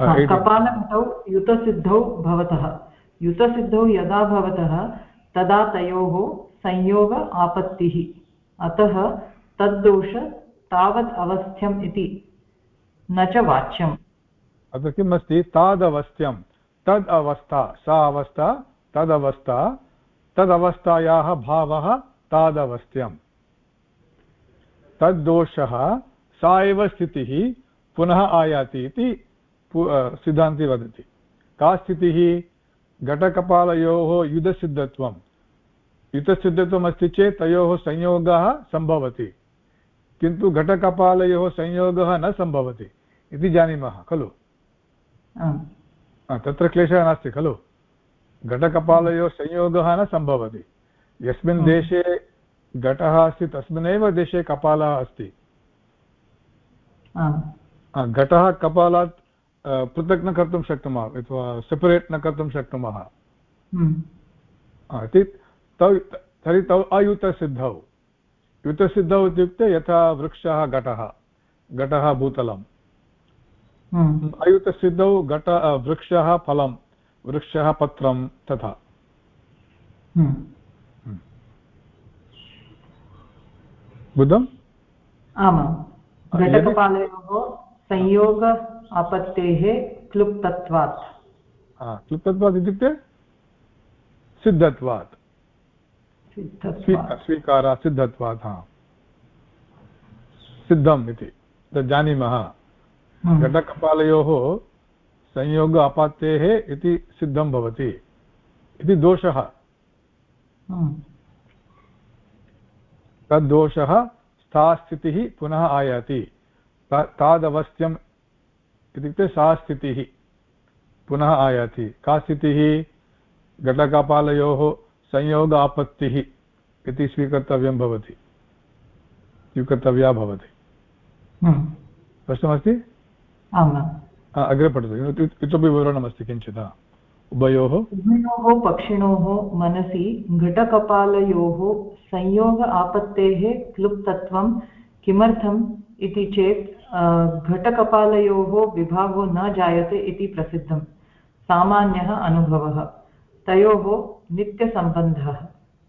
कपालघटौ युतसिद्धौ भवतः। युतसिद्धौ यदा भवतः तदा तयोः संयोग आपत्तिः। अतः तद्दोष तावत् अवस्थ्यम् इति। न च वाच्यम्। अत्र किम् अस्ति तादवस्थ्यं तद् अवस्था सा अवस्था तदवस्था तदवस्थायाः भावः तादवस्थ्यम्। तद्दोषः सा एव स्थितिः पुनः आयाति इति सिद्धान्ति वदति। का स्थितिः? घटकपालयोः युधसिद्धत्वं युतसिद्धत्वम् अस्ति चेत् तयोः संयोगः सम्भवति। किन्तु घटकपालयोः संयोगः न सम्भवति। इति जानीमः खलु? तत्र क्लेशः नास्ति खलु? घटकपालयोः संयोगः न सम्भवति। यस्मिन् देशे घटः अस्ति तस्मिन्नेव देशे कपालः अस्ति। घटः कपालात् पृथक् न कर्तुं शक्नुमः अथवा सेपरेट् न कर्तुं शक्नुमः। हम्म। तौ तर्हि तौ अयुतसिद्धौ। युतसिद्धौ इत्युक्ते यथा वृक्षः घटः घटः भूतलम् हम्म। अयुतसिद्धौ घट वृक्षः फलं वृक्षः पत्रं तथा। हम्म। बुद्धम्? आमाम्। घटकपालयोः संयोग आपत्तेः क्लुप्तत्वात्। क्लुप्तत्वात् इत्युक्ते सिद्धत्वात्। स्वीकारात् सिद्धत्वात् हा। सिद्धम् इति। जानीमः। हम्म। घटकपालयोः संयोग अपात्तेः इति सिद्धं भवति। इति दोषः। हम्म। तद्दोषः स्थास्थितिः पुनः आयाति। तादवस्थ्यम् इत्युक्ते सा स्थितिः पुनः आयाति। का स्थितिः? घटकपालयोः संयोग आपत्तिः इति स्वीकर्तव्यं भवति। स्वीकर्तव्या भवति। स्पष्टमस्ति? अग्रे पठतु। इतोपि विवरणमस्ति किञ्चित् उभयोः? उभयोः पक्षिणोः मनसि घटकपालयोः संयोग आपत्तेः क्लुप्तत्वं किमर्थम् इति चेत् घटकपालयोः विभागो न जायते इति प्रसिद्धं। सामान्यः अनुभवः। तयोः नित्यसम्बन्धः।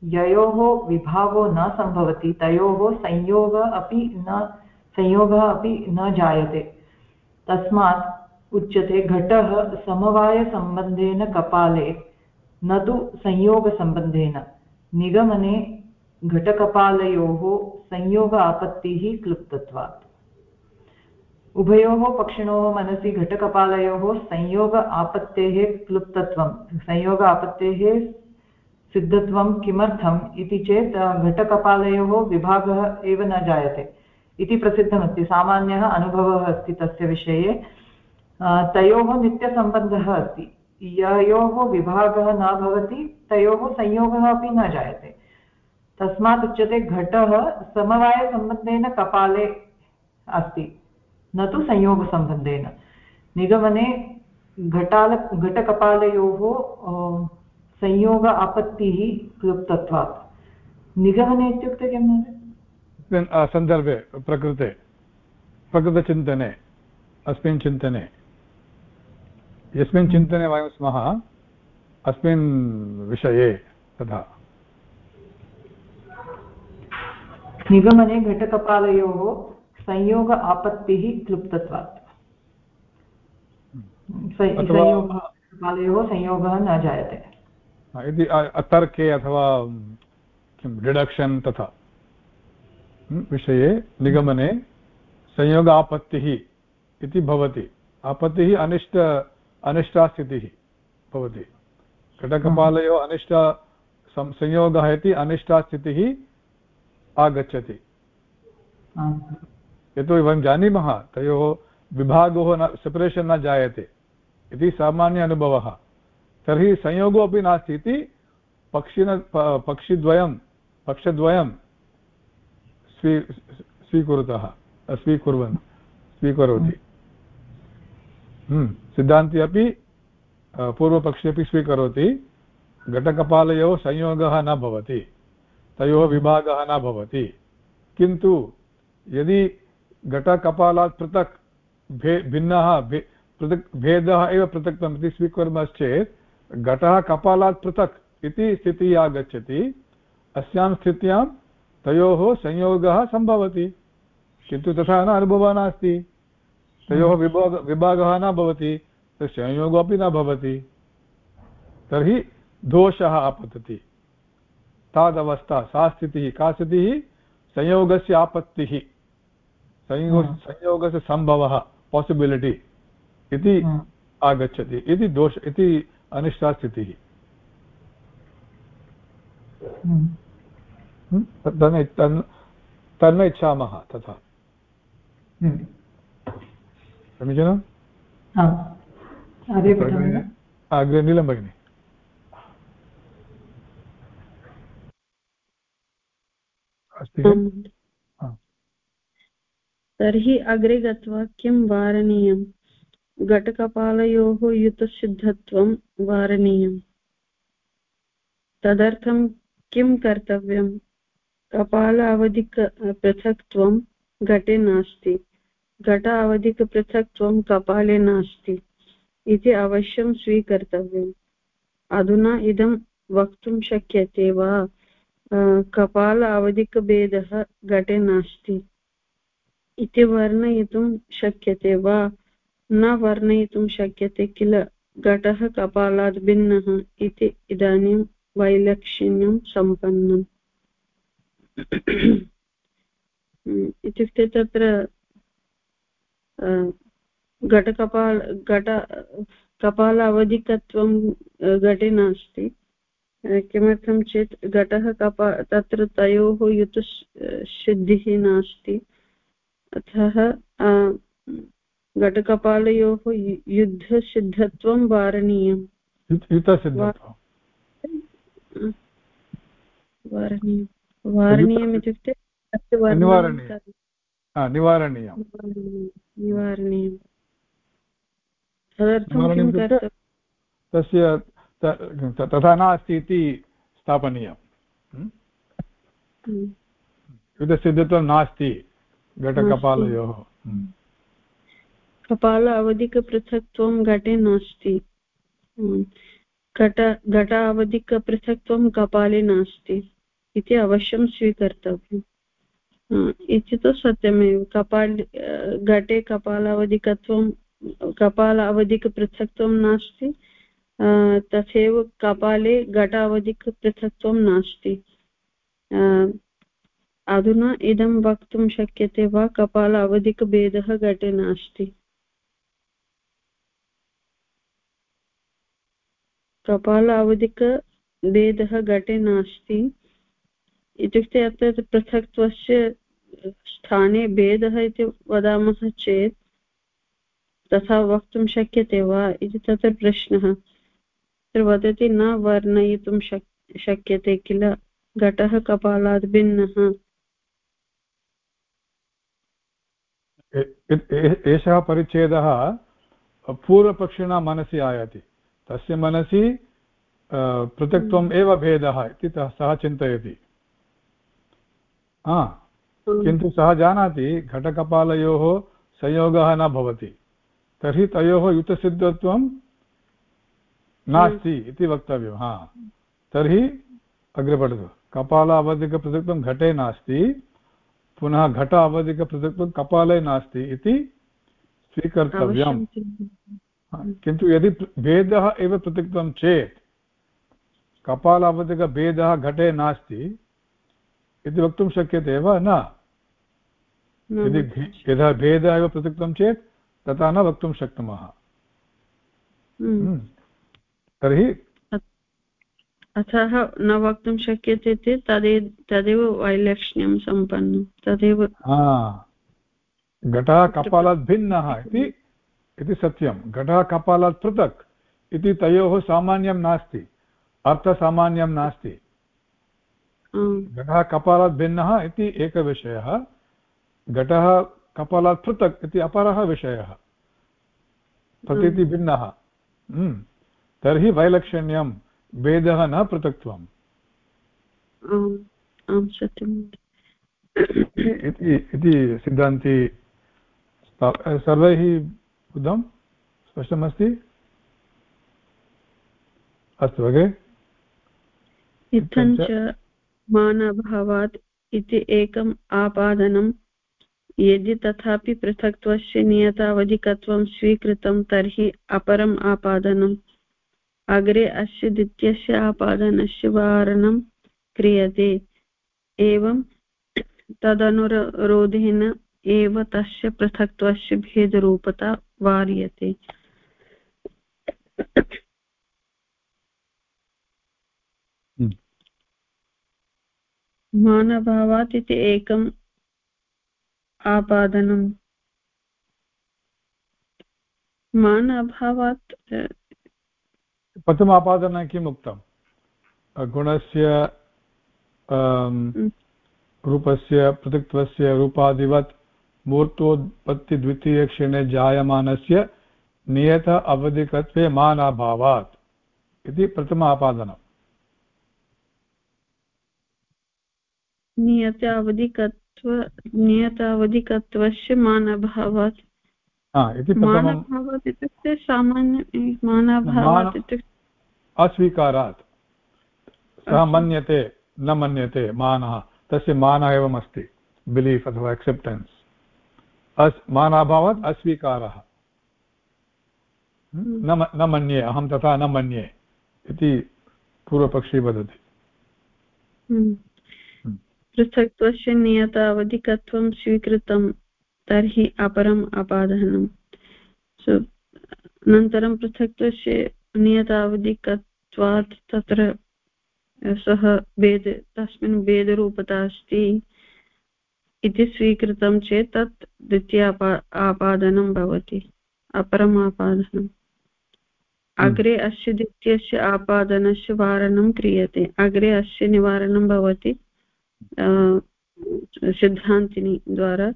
ययोः विभागो न सम्भवति, तयोः संयोगः अपि न, संयोगः अपि न जायते। तस्मात् उच्यते घटः समवायसम्बन्धेन कपाले, न तु संयोगसम्बन्धेन। निगमने घटकपालयोः संयोग आपत्तिः क्लुप्तत्वात्। उभयोः पक्षिणोः मनसि घटकपालयोः संयोग आपत्तेः क्लुप्तत्वं, संयोग आपत्तेः सिद्धत्वं किमर्थम् इति चेत् घटकपालयोः विभागः एव न जायते इति प्रसिद्धमस्ति। सामान्यः अनुभवः अस्ति तस्य विषये। तयोः नित्यसम्बन्धः अस्ति। ययोः विभागः न भवति, तयोः संयोगः अपि न जायते। तस्मात् उच्यते, घटः समवायसम्बन्धेन कपाले अस्ति। न तु संयोगसम्बन्धेन। निगमने घटाल घटकपालयोः संयोग आपत्तिः क्लुप्तत्वात्। निगमने इत्युक्ते किं महोदय? सन्दर्भे प्रकृते प्रकृतचिन्तने अस्मिन् चिन्तने। यस्मिन् चिन्तने वयं स्मः अस्मिन् विषये तथा। निगमने घटकपालयोः संयोग आपत्तिः क्लुप्तत्वात्। संयोगपालयोः संयोगः न जायते। इति अतर्के अथवा किं रिडक्षन् तथा विषये निगमने संयोग आपत्तिः इति भवति। आपत्तिः अनिष्ट अनिष्टा स्थितिः भवति घटकपालयोः अनिष्ट संयोगः इति अनिष्टा स्थितिः आगच्छति यतोहि वयं जानीमः तयोः विभागो न सेपरेशन् न जायते। इति सामान्य अनुभवः। तर्हि संयोगो अपि नास्ति। इति पक्षिण पक्षिद्वयं पक्षद्वयं स्वी स्वीकुरुतः स्वीकुर्वन् स्वीकरोति। हम्म, सिद्धान्ति अपि पूर्वपक्षे अपि स्वीकरोति। घटकपालयोः संयोगः न भवति। तयोः विभागः न भवति। किन्तु यदि घटकपालात् पृथक् भे भिन्नः भे पृथक् भेदः एव पृथक्तम् इति स्वीकुर्मश्चेत् घटः कपालात् पृथक् इति स्थितिः आगच्छति। अस्यां स्थित्यां तयोः संयोगः सम्भवति। किन्तु तथा न अनुभवः नास्ति। तयोः विभाग विभागः न भवति तस्य संयोगो अपि न भवति। तर्हि दोषः आपतति। तादवस्था सा स्थितिः का स्थितिः? संयोगस्य आपत्तिः। संयोग संयोगस्य सम्भवः पासिबिलिटि इति आगच्छति इति दोष इति अनिष्टा स्थितिः। तन्न इच्छामः तथा। समीचीनम्? अग्रे नीलं भगिनि। अस्ति तर्हि अग्रे गत्वा किं वारणीयं? घटकपालयोः युतसिद्धत्वं वारणीयम्। तदर्थं किं कर्तव्यम् कपाल अवधिक पृथक्त्वं घटे नास्ति। घट अवधिकपृथक्त्वं कपाले नास्ति। इति अवश्यं स्वीकर्तव्यम्। अधुना इदं वक्तुं शक्यते वा? कपाल अवधिकभेदः घटे नास्ति। इति वर्णयितुं शक्यते वा न वर्णयितुं शक्यते किल घटः कपालात् भिन्नः इति इदानीं वैलक्षण्यं सम्पन्नम्। इत्युक्ते तत्र घटकपाल, घट कपाल अवधिकत्वं घटे नास्ति। किमर्थं चेत् घटः कपा, तत्र तयोः युत नास्ति। अतः घटकपालयोः युद्धसिद्धत्वं वारणीयम्। वारणीयं वारणीयम्। इत्युक्ते निवारणीयं निवारणीयं तदर्थं किं तस्य तथा नास्ति इति स्थापनीयं युधसिद्धत्वं हम्म। नास्ति। घटकपालयोः हम्म। कपाल अवधिकपृथक्त्वं घटे नास्ति। हम्म। घट घट अवधिकपृथक्त्वं कपाले नास्ति इति अवश्यं स्वीकर्तव्यम् इति तु सत्यमेव। कपाल घटे कपालावधिकत्वं कपाल अवधिकपृथक्त्वं नास्ति तथैव कपाले घटावधिकपृथक्त्वं नास्ति। अधुना इदं वक्तुं शक्यते वा कपाल अवधिकभेदः घटे नास्ति। कपाल अवधिकभेदः घटे नास्ति। इत्युक्ते अत्र पृथक्त्वस्य स्थाने भेदः इति वदामः चेत् तथा वक्तुं शक्यते वा इति तत्र प्रश्नः। वदति न वर्णयितुं शक्, शक्यते किल? घटः कपालात् भिन्नः। एषः परिच्छेदः पूर्वपक्षिणा मनसि आयाति। तस्य मनसि पृथक्त्वम् हम्म। एव भेदः इति सः चिन्तयति। हम्म। किन्तु सः जानाति घटकपालयोः संयोगः न भवति। तर्हि तयोः युतसिद्धत्वं नास्ति इति वक्तव्यं हा। तर्हि अग्रे पठतु। कपाल अवधिकपृथक्त्वं घटे नास्ति। पुनः घट अवधिकपृथक्त्वं कपाले नास्ति इति स्वीकर्तव्यम्। किन्तु यदि भेदः एव पृथक्त्वं चेत् कपाल अवधिकभेदः घटे नास्ति इति वक्तुं शक्यते वा न? यदि यदा भेदः एव पृथक्त्वं चेत् तथा न वक्तुं शक्नुमः। हम्म। हम्म। तर्हि अतः न वक्तुं शक्यते चेत् तदेव तदेव वैलक्ष्ण्यं सम्पन्नं तदेव घटः कपालात् भिन्नः इति इति सत्यं। घटः कपालात् पृथक् इति तयोः सामान्यं नास्ति। अर्थसामान्यं नास्ति। घटः कपालात् भिन्नः इति एकविषयः घटः कपालात् पृथक् इति अपरः विषयः। प्रतीति भिन्नः। हम्म। तर्हि वैलक्षण्यं भेदः न पृथक्त्वम्। आम् सत्यम् इति सिद्धान्ति सर्वैः बुद्धं स्पष्टमस्ति? अस्तु अग्रे इत्थञ्च मानभावात् इति एकम् आपादनं। यदि तथापि पृथक्त्वस्य नियतावधिकत्वं स्वीकृतं तर्हि अपरम् आपादनम्। अग्रे अस्य द्वितीयस्य आपादनस्य वारणं क्रियते। एवं तदनुरोधेन एव तस्य पृथक्त्वस्य भेदरूपता वार्यते। हम्म। मानभावात् इति एकम् आपादनम् मान अभावात् प्रथमापादनं किम् उक्तं गुणस्य रूपस्य पृथक्त्वस्य रूपादिवत् मूर्तोत्पत्तिद्वितीयक्षणे जायमानस्य नियत अवधिकत्वे मानाभावात् इति प्रथम आपादनम् नियत अवधिकत्व नियत अवधिकत्वस्य मानभावात्। मानभावात् इत्युक्ते सामान्य मानभावात् इत्युक्ते अस्वीकारात्। सः मन्यते न मन्यते मानः। तस्य मानः एवमस्ति बिलीफ् अथवा एक्सेप्टेन्स्। अस् मानाभावात् अस्वीकारः। न न मन्ये अहं तथा न मन्ये इति पूर्वपक्षी वदति। पृथक्त्वस्य नियतावधिकत्वं स्वीकृतं तर्हि अपरम् अपादनम् अनन्तरं पृथक्त्वस्य नियतावधिकत्वात् तत्र सः भेद तस्मिन् भेदरूपता अस्ति इति स्वीकृतं चेत् तत् द्वितीयापा आपादनं भवति अपरम् आपादनम् अग्रे अस्य द्वितीयस्य आपादनस्य वारणं क्रियते अग्रे अस्य निवारणं भवति सिद्धान्तिनि द्वारा।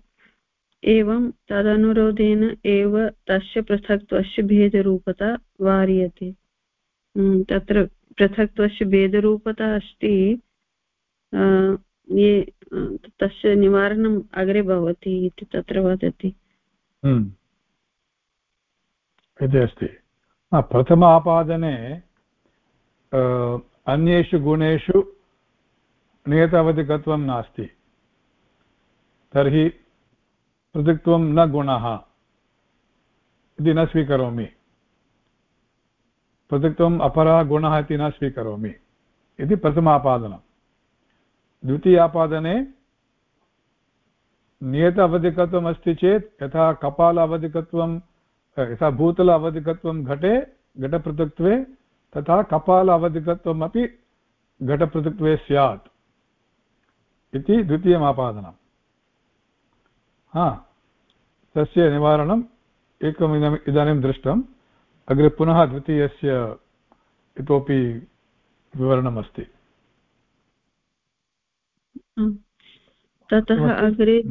एवं तदनुरोधेन एव तस्य पृथक्त्वस्य भेदरूपता वार्यते। तत्र पृथक्त्वस्य भेदरूपता अस्ति ये तस्य निवारणम् अग्रे भवति इति तत्र वदति। इति अस्ति। प्रथम आपादने अन्येषु गुणेषु नियतावधिकत्वं नास्ति। तर्हि पृथक्त्वं न गुणः इति न स्वीकरोमि। पृथक्त्वम् अपरः गुणः इति न स्वीकरोमि इति प्रथमापादनं। द्वितीयापादने नियत अवधिकत्वम् अस्ति चेत् यथा कपाल अवधिकत्वं यथा भूतल अवधिकत्वं घटे घटपृथक्त्वे, तथा कपाल अवधिकत्वमपि घटपृथक्त्वे स्यात् इति द्वितीयम् आपादनम् हा। तस्य निवारणम् एकम् इदानीं दृष्टम्। अग्रे पुनः द्वितीयस्य इतोपि विवरणमस्ति। ततः अग्रे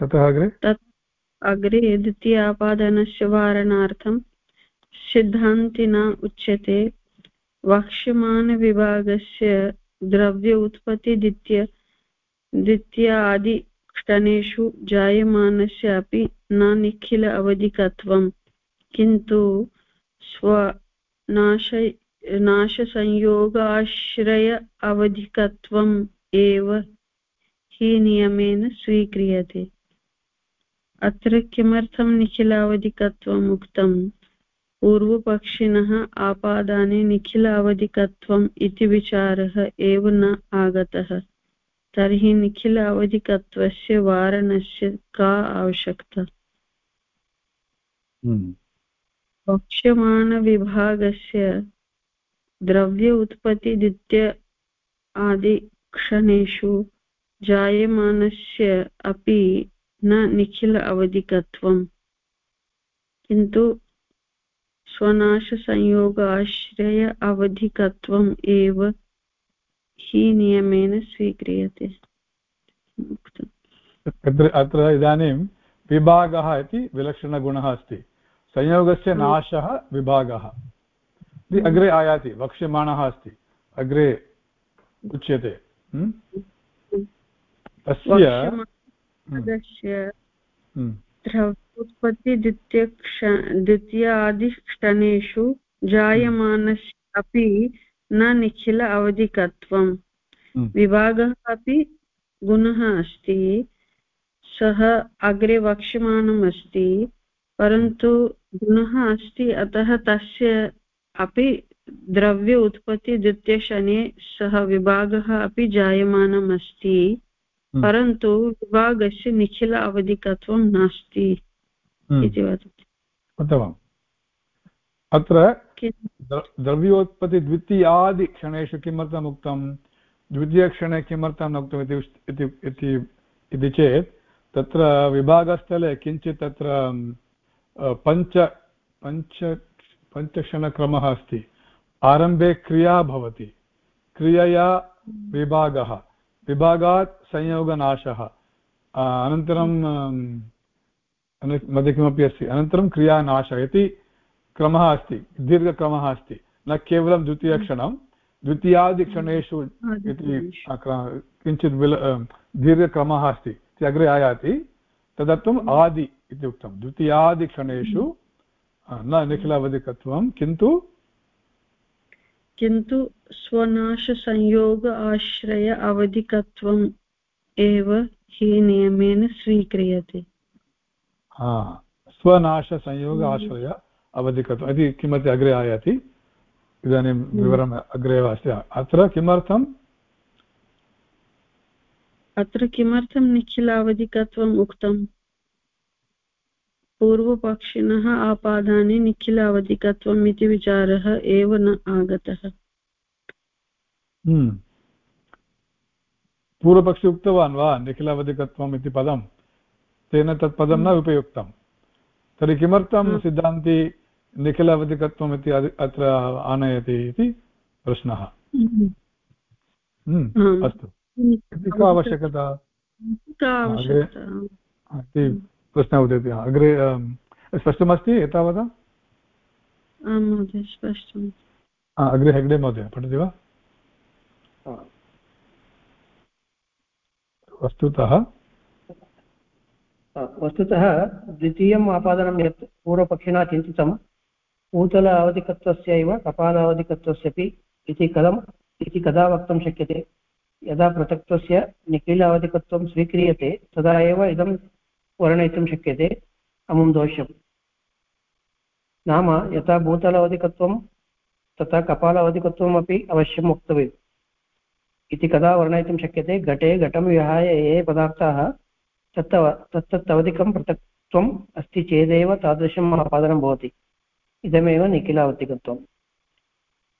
ततः अग्रे? तत् अग्रे द्वितीयापादनस्य वारणार्थं सिद्धान्तिना उच्यते। वक्ष्यमाणविभागस्य द्रव्य उत्पत्तिदित्य द्वितीयादिक्षणेषु जायमानस्य अपि न निखिल अवधिकत्वं, किन्तु स्वनाश नाशसंयोगाश्रय अवधिकत्वम् एव हि नियमेन स्वीक्रियते। अत्र किमर्थं निखिलावधिकत्वम् उक्तम् पूर्वपक्षिणः आपादाने निखिल अवधिकत्वम् इति विचारः एव न आगतः। तर्हि निखिल अवधिकत्वस्य वारणस्य का आवश्यकता हम्म। वक्ष्यमाणविभागस्य द्रव्य उत्पत्तिदित्य आदिक्षणेषु जायमानस्य अपि न निखिल अवधिकत्वम् किन्तु स्वनाशसंयोग आश्रय अवधिकत्वम् एव हि नियमेन स्वीक्रियते। अत्र इदानीं विभागः इति विलक्षणगुणः अस्ति। संयोगस्य नाशः विभागः। अग्रे आयाति वक्ष्यमाणः अस्ति। अग्रे उच्यते। तस्य द्वितीयादिक्षणेषु जायमानस्य अपि न निखिल अवधिकत्वम् हम्म। विभागः अपि गुणः अस्ति सः अग्रे वक्ष्यमाणम् अस्ति परन्तु गुणः अस्ति अतः तस्य अपि द्रव्य उत्पत्ति द्वितीयक्षणे सः विभागः अपि जायमानम् अस्ति हम्म। परन्तु विभागस्य निखिल अवधिकत्वं नास्ति हम्म। इति वदति उत्तमम् अत्र द्रव्योत्पत्तिद्वितीयादिक्षणेषु किमर्थम् उक्तं द्वितीयक्षणे किमर्थं न उक्तम् इति चेत् तत्र विभागस्थले किञ्चित् तत्र पञ्च पञ्च, पञ्चक्षणक्रमः अस्ति। आरम्भे क्रिया भवति। क्रियया विभागः। विभागात् संयोगनाशः। अनन्तरं मध्ये किमपि अस्ति? अनन्तरं क्रियानाशः। इति क्रमः अस्ति दीर्घक्रमः अस्ति। न केवलं द्वितीयक्षणं द्वितीयादिक्षणेषु इति किञ्चित् विल दीर्घक्रमः अस्ति अग्रे आयाति। तदर्थम् आदि इति उक्तं। द्वितीयादिक्षणेषु न निखिलावधिकत्वं किन्तु किन्तु स्वनाशसंयोग आश्रय अवधिकत्वम् एव हि नियमेन स्वीक्रियते। हा स्वनाशसंयोग आश्रय अवधिकत्वम् इति किमपि अग्रे आयाति? इदानीं हम्म। विवरणम् अग्रे एव अस्ति। अत्र किमर्थम्? अत्र किमर्थं निखिलावधिकत्वम् उक्तम् पूर्वपक्षिणः आपादाने निखिलावधिकत्वम् इति विचारः एव न आगतः। हम्म। पूर्वपक्षी उक्तवान् वा निखिलावधिकत्वम् इति पदं? तेन तत् पदं न उपयुक्तं तर्हि किमर्थं हम्म। सिद्धान्ति निखिलावधिकत्वम् इति अत्र आनयति इति प्रश्नः? हम्म। हम्म, अस्तु। का आवश्यकता? इति प्रश्नः उदेति अग्रे स्पष्टमस्ति एतावता? अग्रे हेग्डे महोदय पठति वा? वस्तुतः वस्तुतः द्वितीयम् आपादनं यत् पूर्वपक्षिणा चिन्तितं पूतल अवधिकत्वस्यैव कपालावधिकत्वस्यपि इति कथम्, इति कदा वक्तुं शक्यते? यदा पृथक्त्वस्य निखिल अवधिकत्वं स्वीक्रियते, तदा एव इदं वर्णयितुं शक्यते, अमुं दोषम्। नाम, यथा भूतलावधिकत्वं, तथा कपालावधिकत्वमपि अवश्यं वक्तव्यम् इति कदा वर्णयितुं शक्यते? घटे, घटं, विहाय ये पदार्थाः तत् तत्तत् अवधिकं पृथक्त्वम् अस्ति चेदेव तादृशम् आपादनं भवति। इदमेव निखिलावधिकत्वम्।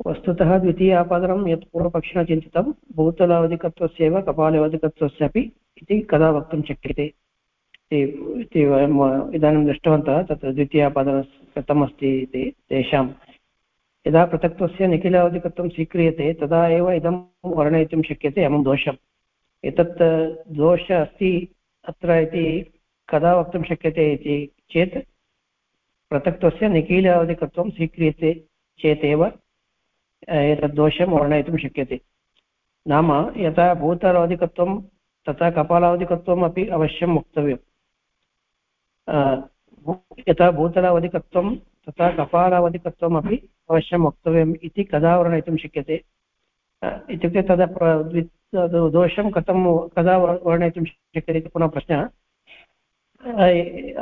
वस्तुतः द्वितीय आपादनं यत् पूर्वपक्षिणा चिन्तितं, भूतलावधिकत्वस्यैव कपालावधिकत्वस्यापि इति कदा वक्तुं शक्यते। इति वयम् इदानीं दृष्टवन्तः तत्र द्वितीयापादनं कथम् अस्ति इति तेषां। यदा पृथक्त्वस्य निखिलावधिकत्वं स्वीक्रियते, तदा एव इदं वर्णयितुं शक्यते अमुं दोषम्। एतत् दोष अस्ति अत्र इति कदा वक्तुं शक्यते इति चेत् पृथक्त्वस्य निखिलावधिकत्वं स्वीक्रियते चेदेव एतद्दोषं वर्णयितुं शक्यते। नाम यथा भूतलावधिकत्वं, तथा कपालावधिकत्वम् अपि अवश्यं वक्तव्यम्। यथा भूतलावधिकत्वं, तथा कपालावधिकत्वमपि अवश्यं वक्तव्यम् इति कदा वर्णयितुं शक्यते। इत्युक्ते तदा दोषं कथं कदा वर्णयितुं शक्यते इति पुनः प्रश्नः।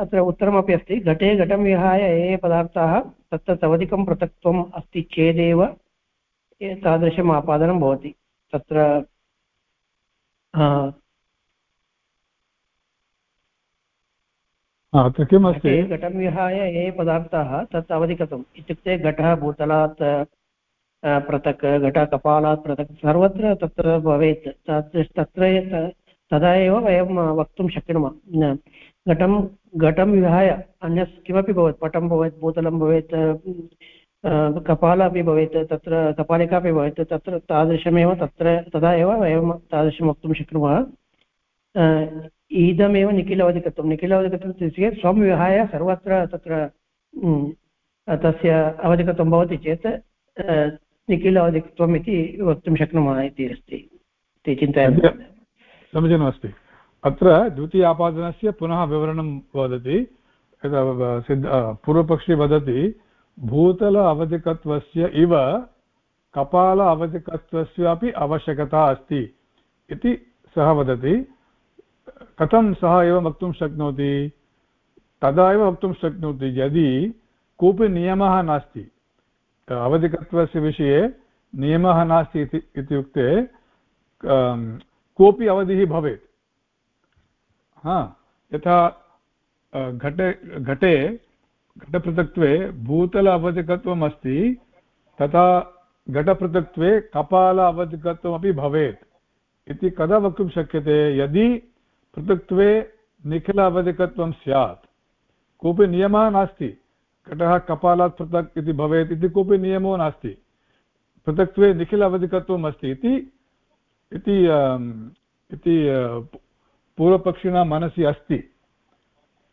अत्र उत्तरमपि अस्ति घटे घटं विहाय ये ये पदार्थाः तत्तत् अवधिकं पृथक्त्वम् अस्ति चेदेव तादृशम् आपादनं भवति। तत्र अत्र किम् घटं विहाय ये पदार्थाः तत् अवधिकतम् इत्युक्ते घटः भूतलात् पृथक् घटकपालात् पृथक् सर्वत्र तत्र भवेत् तत्र तदा एव वयं वक्तुं शक्नुमः घटं घटं विहाय अन्यत् किमपि भवेत् पटं भवेत् भूतलं भवेत् कपाल अपि भवेत् तत्र कपालिका अपि भवेत् तत्र तादृशमेव तत्र तदा एव वयं तादृशं वक्तुं शक्नुमः इदमेव निखिलवधिकत्वं निखिलवधिकत्वं चेत् स्वं विहाय सर्वत्र तत्र तस्य अवधिकत्वं भवति चेत् निखिलवधिकत्वम् इति वक्तुं शक्नुमः इति अस्ति। इति चिन्तयामि। समीचीनमस्ति। अत्र द्वितीयापादनस्य पुनः विवरणं वदति। पूर्वपक्षी वदति, भूतल अवधिकत्वस्य इव कपाल अवधिकत्वस्यापि आवश्यकता अस्ति इति सः वदति। कथं सः एवं वक्तुं शक्नोति? तदा एव वक्तुं शक्नोति। यदि कोऽपि नियमः नास्ति अवधिकत्वस्य विषये नियमः नास्ति इति इत्युक्ते कोऽपि अवधिः भवेत्। हा, यथा घटे घटे, घटपृथक्त्वे भूतल अवधिकत्वम् अस्ति, तथा घटपृथक्त्वे कपाल अवधिकत्वमपि भवेत् इति कदा वक्तुं शक्यते? यदि पृथक्त्वे निखिल अवधिकत्वं स्यात्, कोऽपि नियमः नास्ति घटः कपालात् पृथक् इति भवेत् इति कोऽपि नियमो नास्ति। पृथक्त्वे निखिल अवधिकत्वम् अस्ति। इति इति इति पूर्वपक्षिणां मनसि अस्ति।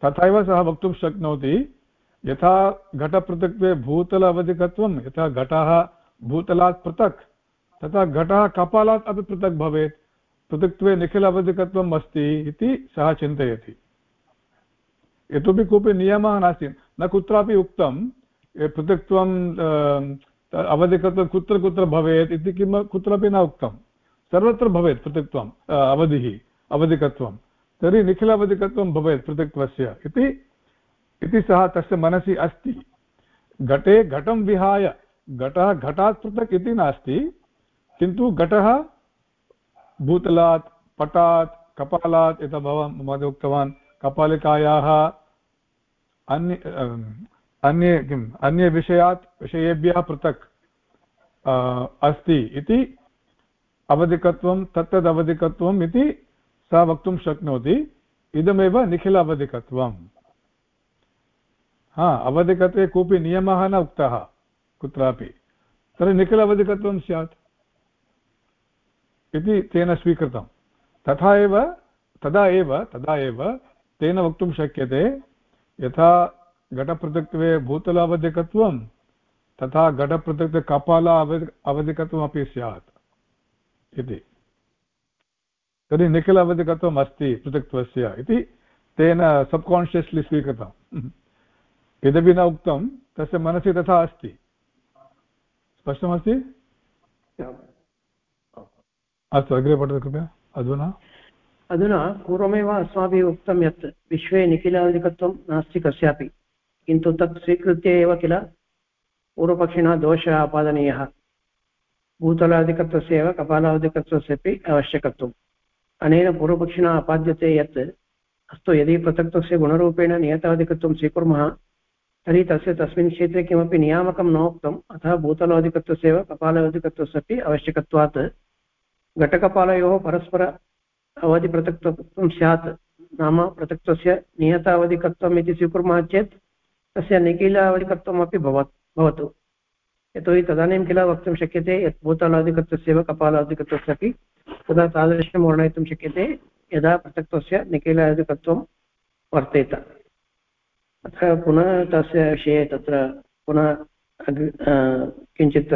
तथैव सः वक्तुं शक्नोति, यथा घटपृथक्त्वे भूतल अवधिकत्वं यथा घटः भूतलात् पृथक्, तथा घटः कपालात् अपि पृथक् भवेत्, पृथक्त्वे निखिल अवधिकत्वम् अस्ति इति सः चिन्तयति। इतोपि कोऽपि नियमः नास्ति। न कुत्रापि उक्तं पृथक्त्वं अवधिकत्वं कुत्र कुत्र भवेत् इति किं कुत्रापि न उक्तं। सर्वत्र भवेत् पृथक्त्वम् अवधिः अवधिकत्वं तर्हि निखिलावधिकत्वं भवेत् पृथक्त्वस्य इति इति सः तस्य मनसि अस्ति। घटे घटं विहाय, घटः घटात् पृथक् इति नास्ति, किन्तु घटः भूतलात्, पटात्, कपालात् यथा भवान् महोदय उक्तवान्, कपालिकायाः अन्य किम् अन्यविषयात् विषयेभ्यः पृथक् अस्ति इति अवधिकत्वं, तत्तद् अवधिकत्वम् इति सः वक्तुं शक्नोति। इदमेव निखिल अवधिकत्वम्। हा, अवधिकत्वे कोऽपि नियमः न उक्तः, कुत्रापि। तर्हि निखिल अवधिकत्वं स्यात् इति तेन स्वीकृतं। तथा एव, तदा एव तदा एव तेन वक्तुं शक्यते। यथा घटपृथक्त्वे भूतलावधिकत्वं तथा घटपृथक्त्वे कपाल अवधि अवधिकत्वमपि स्यात् इति। तर्हि निखिल अवधिकत्वम् अस्ति पृथक्त्वस्य इति तेन सब्कान्शियस्लि स्वीकृतम् यदपि न उक्तं तस्य मनसि तथा अस्ति। स्पष्टमस्ति? अस्तु अग्रे पठतु कृपया। अधुना? अधुना पूर्वमेव अस्माभिः उक्तं यत् विश्वे निखिलादिकत्वं नास्ति कस्यापि, किन्तु तत् स्वीकृत्य एव किल? पूर्वपक्षिणा दोषः आपादनीयः। भूतलादिकत्वस्य एव कपालादिकत्वस्यपि आवश्यकत्वम्। अनेन पूर्वपक्षिणा आपाद्यते यत्, अस्तु, यदि पृथक्त्वस्य गुणरूपेण नियतादिकत्वं स्वीकुर्मः, तर्हि तस्य तस्मिन् क्षेत्रे किमपि नियामकं न उक्तम्, अतः भूतलादिकत्वस्यैव कपालादिकत्वस्यपि आवश्यकत्वात्। घटकपालयोः परस्पर अवधिपृथक्त्वं स्यात् नाम पृथक्त्वस्य नियतावधिकत्वम् इति स्वीकुर्मः चेत् तस्य निखिलावधिकत्वमपि भवत्, भवतु। यतोहि तदानीं किल वक्तुं शक्यते यत् भूतलादिकत्वस्यैव कपालादिकत्वस्यापि तदा तादृशं वर्णयितुं शक्यते यदा पृथक्त्वस्य निखिलादिकत्वं वर्तेत। अतः पुनः तस्य विषये तत्र पुनः किञ्चित्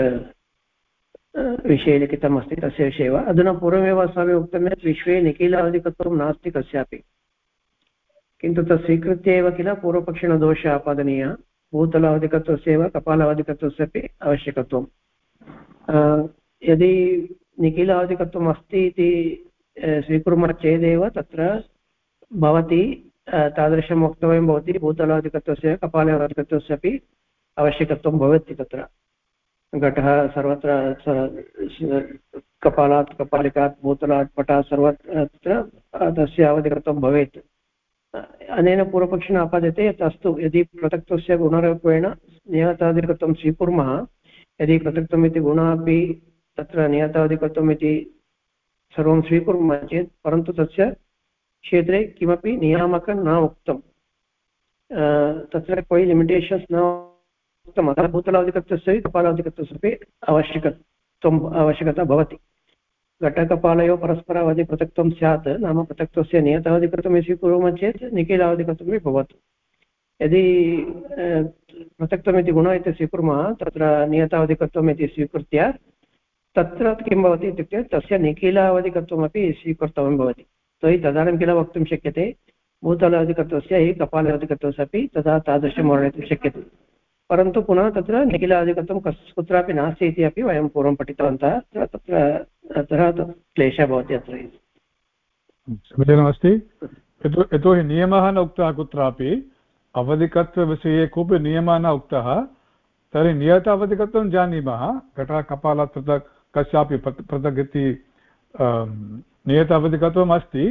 विषये लिखितमस्ति तस्य विषये वा अधुना पूर्वमेव अस्माभिः उक्तं यत् विश्वे निखिलाधिकत्वं नास्ति कस्यापि। किन्तु तत् स्वीकृत्य एव किल? पूर्वपक्षिणदोषः आपादनीयः। भूतलावधिकत्वस्यैव कपालावधिकत्वस्यपि आवश्यकत्वं। यदि निखिलावधिकत्वम् अस्ति इति स्वीकुर्मः चेदेव, तत्र भवति तादृशं वक्तव्यं भवति। भूतलादिकत्वस्य कपालादिकत्वस्य अपि आवश्यकत्वं भवति तत्र। घटः सर्वत्र कपालात्, कपालिकात्, भूतलात्, पटात्, सर्वत्र तस्य अवधिकत्वं भवेत्। अनेन पूर्वपक्षेण आपाद्यते यत् अस्तु, यदि पृथक्त्वस्य गुणरूपेण नियताधिकत्वं स्वीकुर्मः, यदि पृथक्त्वम् इति गुणः अपि तत्र नियताधिकत्वम् इति सर्वं स्वीकुर्मः चेत्, परन्तु तस्य क्षेत्रे किमपि नियामकं न उक्तं तत्र कोऽपि लिमिटेशन्स् न उक्तम् अतः भूतलादिकत्वस्य कपालादिकत्वस्यपि आवश्यकत्वम् आवश्यकता भवति। घटकपालयोः परस्परावधि पृथक्त्वं स्यात्, नाम पृथक्त्वस्य नियतावधिकृतं स्वीकुर्मः चेत् निखिलावधिकृतमपि भवतु। यदि पृथक्त्वमिति गुण इति स्वीकुर्मः, तत्र नियतावधिकत्वम् इति स्वीकृत्य तत्र किं भवति इत्युक्ते तस्य निखिलावधिकत्वमपि स्वीकर्तव्यं भवति। तर्हि तदानीं किल वक्तुं शक्यते? भूतलादिकत्वस्य हि कपालादिकत्वस्य अपि तदा तादृशं वर्णयितुं शक्यते। परन्तु पुनः तत्र निखिलादिकत्वं कस्, कुत्रापि नास्ति इति अपि वयं पूर्वं पठितवन्तः तत्र अतः क्लेशः भवति अत्र समीचीनमस्ति। यतो यतोहि नियमः न उक्तः कुत्रापि, अवधिकत्वविषये कोऽपि नियमः न उक्तः, तर्हि नियत अवधिकत्वं जानीमः। घटः कपालात् पृथक् कस्यापि पृथक् इति नियत अवधिकत्वम् अस्ति,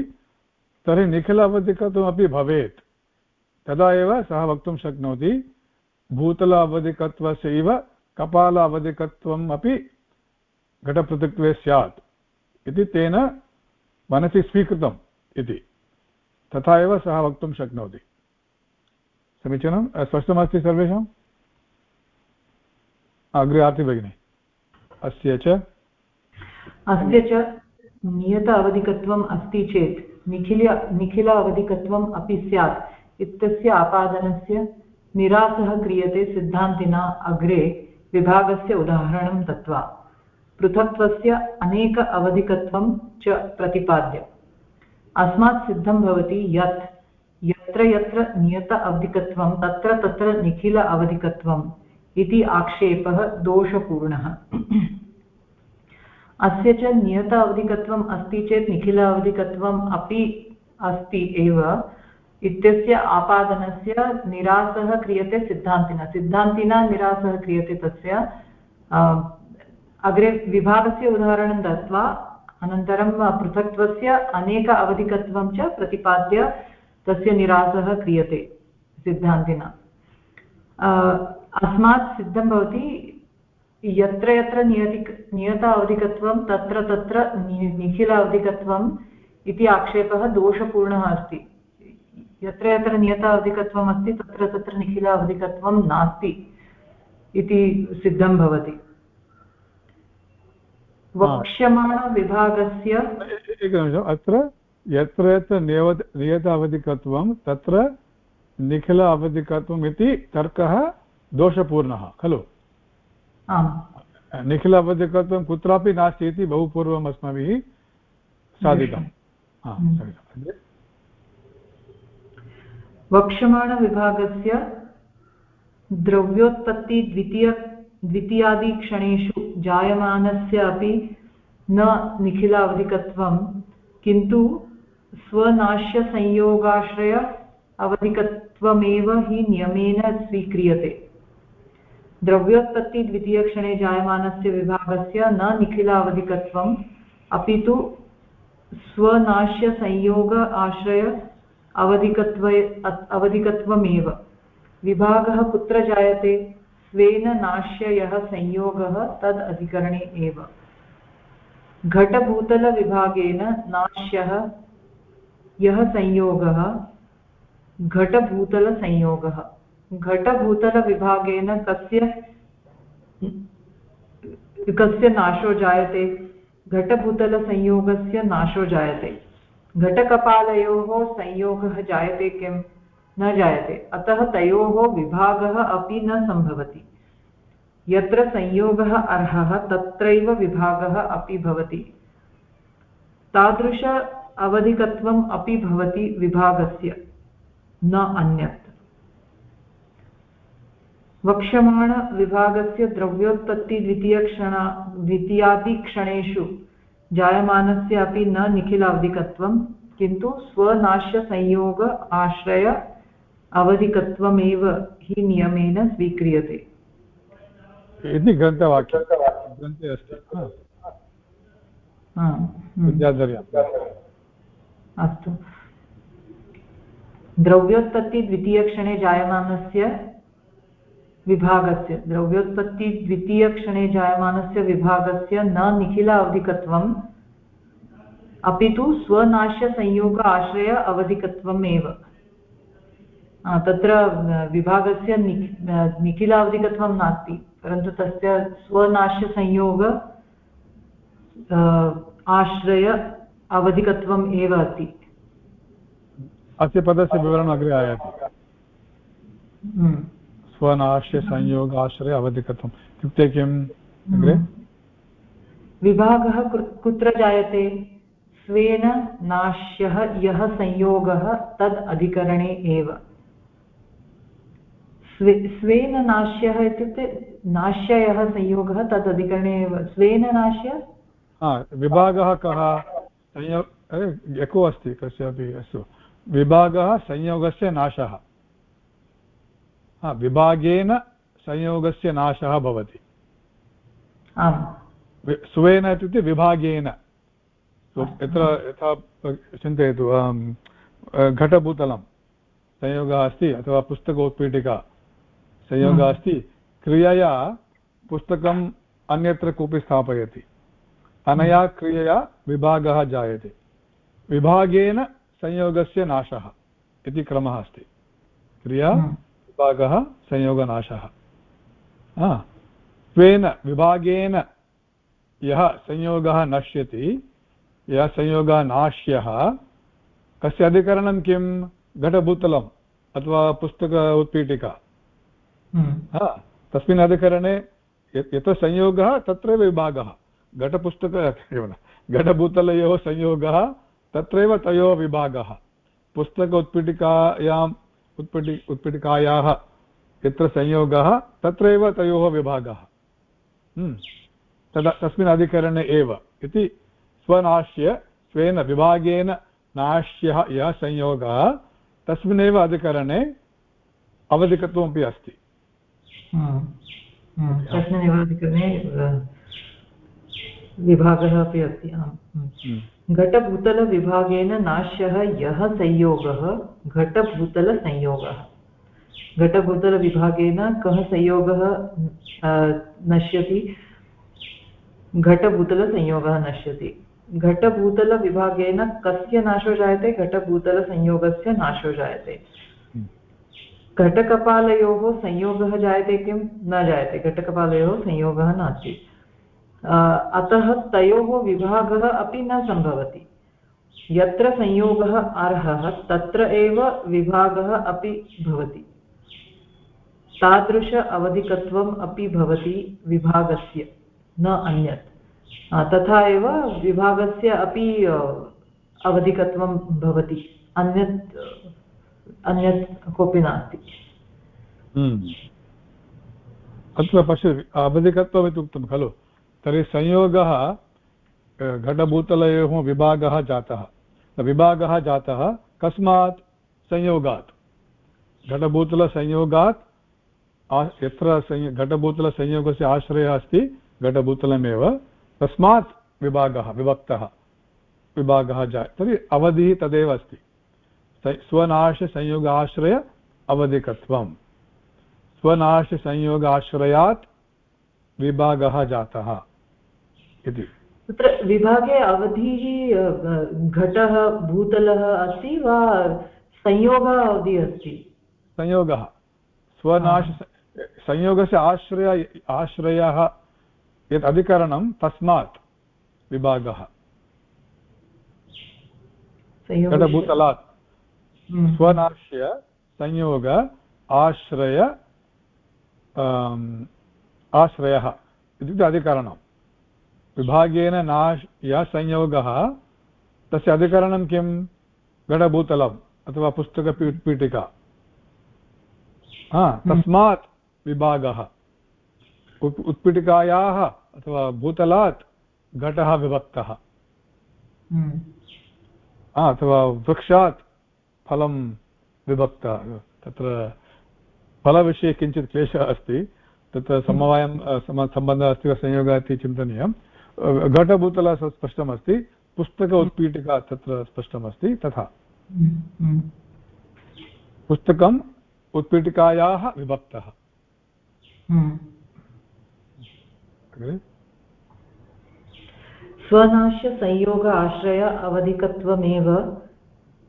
तर्हि निखिल अवधिकत्वमपि भवेत्। तदा एव सः वक्तुं शक्नोति। भूतल अवधिकत्वस्यैव कपाल अवधिकत्वम् अपि घटपृथक्त्वे स्यात् इति तेन मनसि स्वीकृतम् इति। तथा एव सः वक्तुं शक्नोति। समीचीनं? स्पष्टमस्ति सर्वेषाम् अग्रे आति भगिनि। अस्य च? अस्य च नियत अवधिकत्वम् अस्ति चेत् निखिल निखिल अवधिकत्वम् अपि स्यात्। इत्यस्य आपादनस्य निरासः क्रियते सिद्धान्तिना अग्रे विभागस्य उदाहरणं दत्त्वा। पृथक्त्वस्य अनेक अवधिकत्वं च प्रतिपाद्य। अस्मात् सिद्धं भवति यत्, यत्र यत्र नियत अवधिकत्वं, तत्र तत्र निखिल अवधिकत्वम् इति आक्षेपः दोषपूर्णः। अस्य च नियत अवधिकत्वम् अस्ति चेत् निखिल अवधिकत्वम् अपि अस्ति एव। इत्यस्य आपादनस्य निरासः क्रियते सिद्धान्तिना। सिद्धान्तिना निरासः क्रियते तस्य अग्रे विभागस्य उदाहरणं दत्त्वा, अनन्तरं पृथक्त्वस्य अनेक अवधिकत्वं च प्रतिपाद्य तस्य निरासः क्रियते सिद्धान्तिना। अस्मात् सिद्धं भवति यत्र यत्र नियति नियत अवधिकत्वं, तत्र तत्र निखिल अवधिकत्वम् इति आक्षेपः दोषपूर्णः अस्ति। यत्र यत्र नियत अवधिकत्वम् अस्ति तत्र तत्र निखिल अवधिकत्वं नास्ति इति सिद्धं भवति। वक्ष्यमाणविभागस्य एकनिमिषम् अत्र यत्र यत्र नियत अवधिकत्वं तत्र निखिल अवधिकत्वम् इति तर्कः दोषपूर्णः खलु? निखिल अवधिकत्वं कुत्रापि नास्ति इति बहु पूर्वम् अस्माभिः साधितं। हम्म। वक्ष्यमाणविभागस्य द्रव्योत्पत्ति द्वितीय द्वितीयादिक्षणेषु जायमानस्य अपि न निखिल अवधिकत्वं किन्तु स्वनाश्यसंयोगाश्रय अवधिकत्वमेव हि नियमेन स्वीक्रियते। द्रव्योत्पत्ति द्वितीयक्षणे जायमानस्य विभागस्य न निखिलावधिकत्वम्, अपि तु स्वनाश्यसंयोग आश्रय अवधिकत्व अवधिकत्वमेव। विभागः कुत्र जायते? स्वेन नाश्य यः संयोगः तद् अधिकरणे एव। घटभूतलविभागेन नाश्यः यः संयोगः? घटभूतलसंयोगः। घटभूतलविभागेन कस्य कस्य नाशो जायते? घटभूतलसंयोगस्य नाशो जायते। घटकपालयोः संयोगः जायते किं? न जायते। अतः तयोः विभागः अपि न सम्भवति। यत्र संयोगः अर्हः, तत्रैव विभागः अपि भवति। तादृश अवधिकत्वम् अपि भवति विभागस्य, न अन्यत्। वक्ष्यमाणविभागस्य द्रव्योत्पत्ति द्वितीयक्षण द्वितीयादिक्षणेषु जायमानस्य अपि न निखिलावधिकत्वं किन्तु स्वनाश्यसंयोग आश्रय अवधिकत्वमेव हि नियमेन स्वीक्रियते। इति ग्रन्थवाक्यं। ग्रन्थे अस्ति। हम्म। अस्तु। द्रव्योत्पत्ति जायमानस्य विभागस्य द्रव्योत्पत्ति द्वितीयक्षणे जायमानस्य विभागस्य न निखिल अवधिकत्वम् अपि तु स्वनाश्यसंयोग आश्रय अवधिकत्वम् एव। तत्र विभागस्य निखिल अवधिकत्वं नास्ति परन्तु तस्य स्वनाश्यसंयोग आश्रय अवधिकत्वम् एव अस्ति। अस्य पदस्य विवरणम् अग्रे आयाति। हम्म। स्वनाश्य संयोगाश्रय अवधिकत्वम्। इत्युक्ते किम्? अग्रे? विभागः कुत्र जायते? स्वेन नाश्यः यः संयोगः तद् अधिकरणे एव। स्वे स्वेन नाश्यः इत्युक्ते नाश्य यः संयोगः तद् अधिकरणे एव। स्वेन नाश्य? विभागः कः? संयोग एको अस्ति कस्यापि अस्तु। विभागः संयोगस्य नाशः। विभागेन संयोगस्य नाशः भवति। स्वेन इत्युक्ते विभागेन। यत्र यथा चिन्तयतु घटभूतलं संयोगः अस्ति अथवा पुस्तकोत्पीठिका संयोगः अस्ति क्रियया पुस्तकम् अन्यत्र कोऽपि स्थापयति। अनया क्रियया विभागः जायते। विभागेन संयोगस्य नाशः इति क्रमः अस्ति। क्रिया विभागः संयोगनाशः। स्वेन विभागेन यः संयोगः नश्यति यः संयोगः नाश्यः कस्य अधिकरणं किं? घटभूतलम् अथवा पुस्तक उत्पीठिका। हम्म। तस्मिन् अधिकरणे यत्र संयोगः तत्रैव विभागः। घटपुस्तक घटभूतलयोः संयोगः तत्रैव तयोः विभागः। पुस्तक उत्पीठिकायां उत्पीठि उत्पीठिकायाः यत्र संयोगः तत्रैव तयोः विभागः। हम्म। तदा तस्मिन् अधिकरणे एव। इति स्वनाश्य स्वेन विभागेन नाश्यः यः संयोगः तस्मिन्नेव अधिकरणे अवधिकत्वमपि अस्ति। तस्मिन्नेव अधिकरणे विभागः अपि अस्ति। घटभूतलविभागेन नाश्यः यः संयोगः घटभूतलसंयोगः घटभूतलविभागेन कः संयोगः नश्यति? घटभूतलसंयोगः नश्यति। घटभूतलविभागेन कस्य नाशो जायते? घटभूतलसंयोगस्य नाशो जायते। घटकपालयोः संयोगः जायते किं? न जायते। घटकपालयोः संयोगः नास्ति। अतः तयोः विभागः अपि न सम्भवति। यत्र संयोगः अर्हः, तत्र एव विभागः अपि भवति। तादृश अवधिकत्वम् अपि भवति विभागस्य, न अन्यत्। तथा एव विभागस्य अपि अवधिकत्वं भवति, अन्यत् अन्यत् कोऽपि नास्ति। हम्म। अत्र पश्यतु अवधिकत्वम् इति उक्तं खलु, तर्हि संयोगः घटभूतलयोः विभागः जातः। विभागः जातः, कस्मात् संयोगात्। घटभूतलसंयोगात् यत्र घटभूतलसंयोगस्य आश्रयः अस्ति, घटभूतलमेव। तस्मात् विभागः, विभक्तः, विभागः जाय तर्हि अवधिः तदेव अस्ति। स्वनाशसंयोग आश्रय अवधिकत्वं स्वनाशसंयोगाश्रयात् विभागः जातः इति। तत्र विभागे अवधिः घटः भूतलः अस्ति वा संयोगः अवधिः अस्ति? संयोगः। स्वनाश संयोगस्य आश्रय आश्रयः यत् अधिकरणं तस्मात् विभागः। घटभूतलात्। हम्म। स्वनाश्य संयोग आश्रय आश्रयः इत्युक्ते अधिकरणं विभागेन नाश यः संयोगः तस्य अधिकरणं किं घटभूतलम् अथवा पुस्तकपीठिका हम्म। तस्मात् विभागः। उत्पीठिकायाः अथवा भूतलात् घटः विभक्तः। हम्म। अथवा वृक्षात् फलं विभक्तः। तत्र फलविषये किञ्चित् क्लेशः अस्ति। तत्र समवायं सम्बन्धः अस्ति वा संयोगः इति चिन्तनीयं घटभूतलः स्पष्टमस्ति पुस्तक उत्पीठिका तत्र स्पष्टमस्ति, तथा। पुस्तकम् उत्पीठिकायाः विभक्तः हम्म। स्वनाश्यसंयोग आश्रय अवधिकत्वमेव,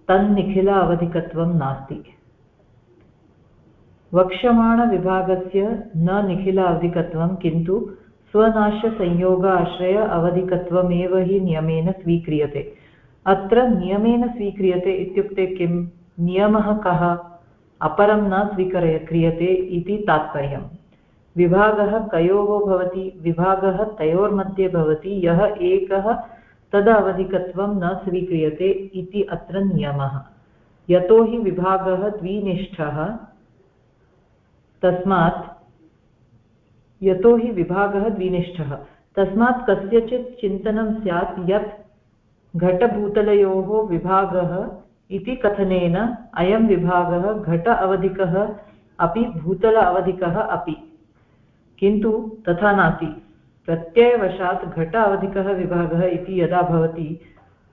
तन्निखिल अवधिकत्वं नास्ति वक्ष्यमाणविभागस्य न निखिल अवधिकत्वं, किन्तु स्वनाश्यसंयोग आश्रय अवधिकत्वमेव हि नियमेन स्वीक्रियते। अत्र नियमेन स्वीक्रियते इत्युक्ते किं? नियमः कः? अपरं न स्वीकर्य, क्रियते इति तात्पर्यम्। विभागः कयोः भवति, विभागः तयोर्मध्ये भवति, यः एकः तदवधिकत्वं न स्वीक्रियते इति अत्र नियमः। यतो हि विभागः द्विनिष्ठः। तस्मात् यतो हि विभागः द्विनिष्ठः। तस्मात् कस्यचित् चिन्तनं स्यात् यत् घटभूतलयोः विभागः इति कथनेन अयं विभागः घट अवधिकः अपि भूतल अवधिकः अपि। किन्तु तथा नास्ति। प्रत्ययवशात् घट अवधिकः विभागः इति यदा भवति,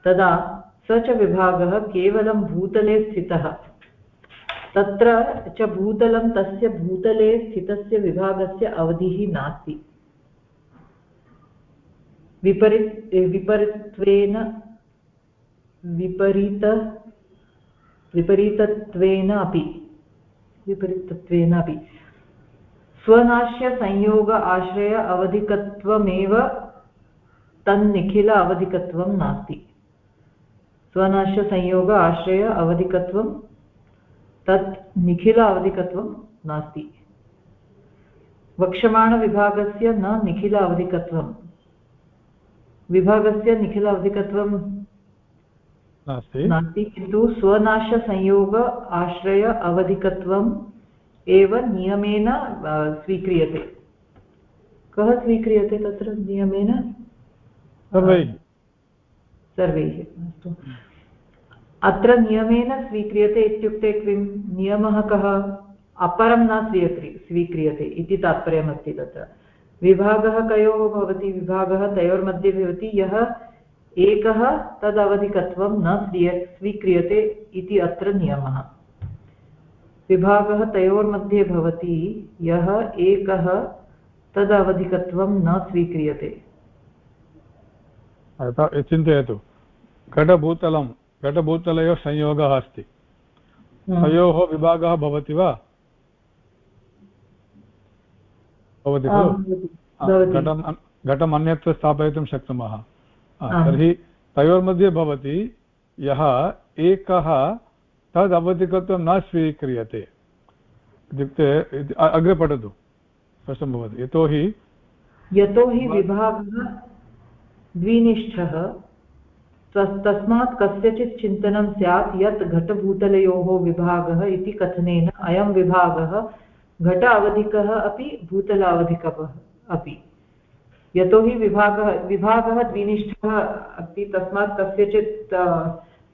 तदा स च विभागः केवलं भूतले स्थितः। तत्र च भूतलं तस्य भूतले स्थितस्य विभागस्य अवधिः नास्ति। विपरि विपरीत्वेन विपरीत, विपरीतत्वेन अपि विपरीतत्वेन अपि। स्वनाश्यसंयोग आश्रय अवधिकत्वमेव तन्निखिल अवधिकत्वं नास्ति। स्वनाश्यसंयोग आश्रय अवधिकत्वं तत् निखिल अवधिकत्वं नास्ति। वक्ष्यमाणविभागस्य न निखिल अवधिकत्वं विभागस्य निखिल अवधिकत्वं नास्ति किन्तु स्वनाशसंयोग आश्रय अवधिकत्वं एव नियमेन स्वीक्रियते। कः स्वीक्रियते तत्र नियमेन? सर्वैः। सर्वैः अस्तु। अत्र नियमेन स्वीक्रियते इत्युक्ते किं? नियमः कः? अपरं न स्वीक्रि, स्वीक्रियते इति तात्पर्यमस्ति तत्र। विभागः कयोः भवति? विभागः तयोर्मध्ये भवति। यः एकः तदवधिकत्वं न स्वीय, स्वीक्रियते इति अत्र नियमः। विभागः तयोर्मध्ये भवति। यः एकः तदवधिकत्वं न स्वीक्रियते। चिन्तयतु। घटभूतलं घटभूतलयोः संयोगः अस्ति। हम्म। तयोः विभागः भवति वा? भवति खलु? घटम् घटम् अन्यत्र स्थापयितुं शक्नुमः। तर्हि तयोर्मध्ये भवति यः एकः तद् अवधिकत्वं न स्वीक्रियते। इत्युक्ते अग्रे पठतु। स्पष्टं भवति। यतोहि यतोहि विभागः द्विनिष्ठः। तस्मात् कस्यचित् चिन्तनं स्यात् यत् घटभूतलयोः विभागः इति कथनेन अयं विभागः घट अवधिकः अपि भूतलावधिकः अपि। यतोहि विभागः विभागः द्विनिष्ठः अस्ति, तस्मात् कस्यचित्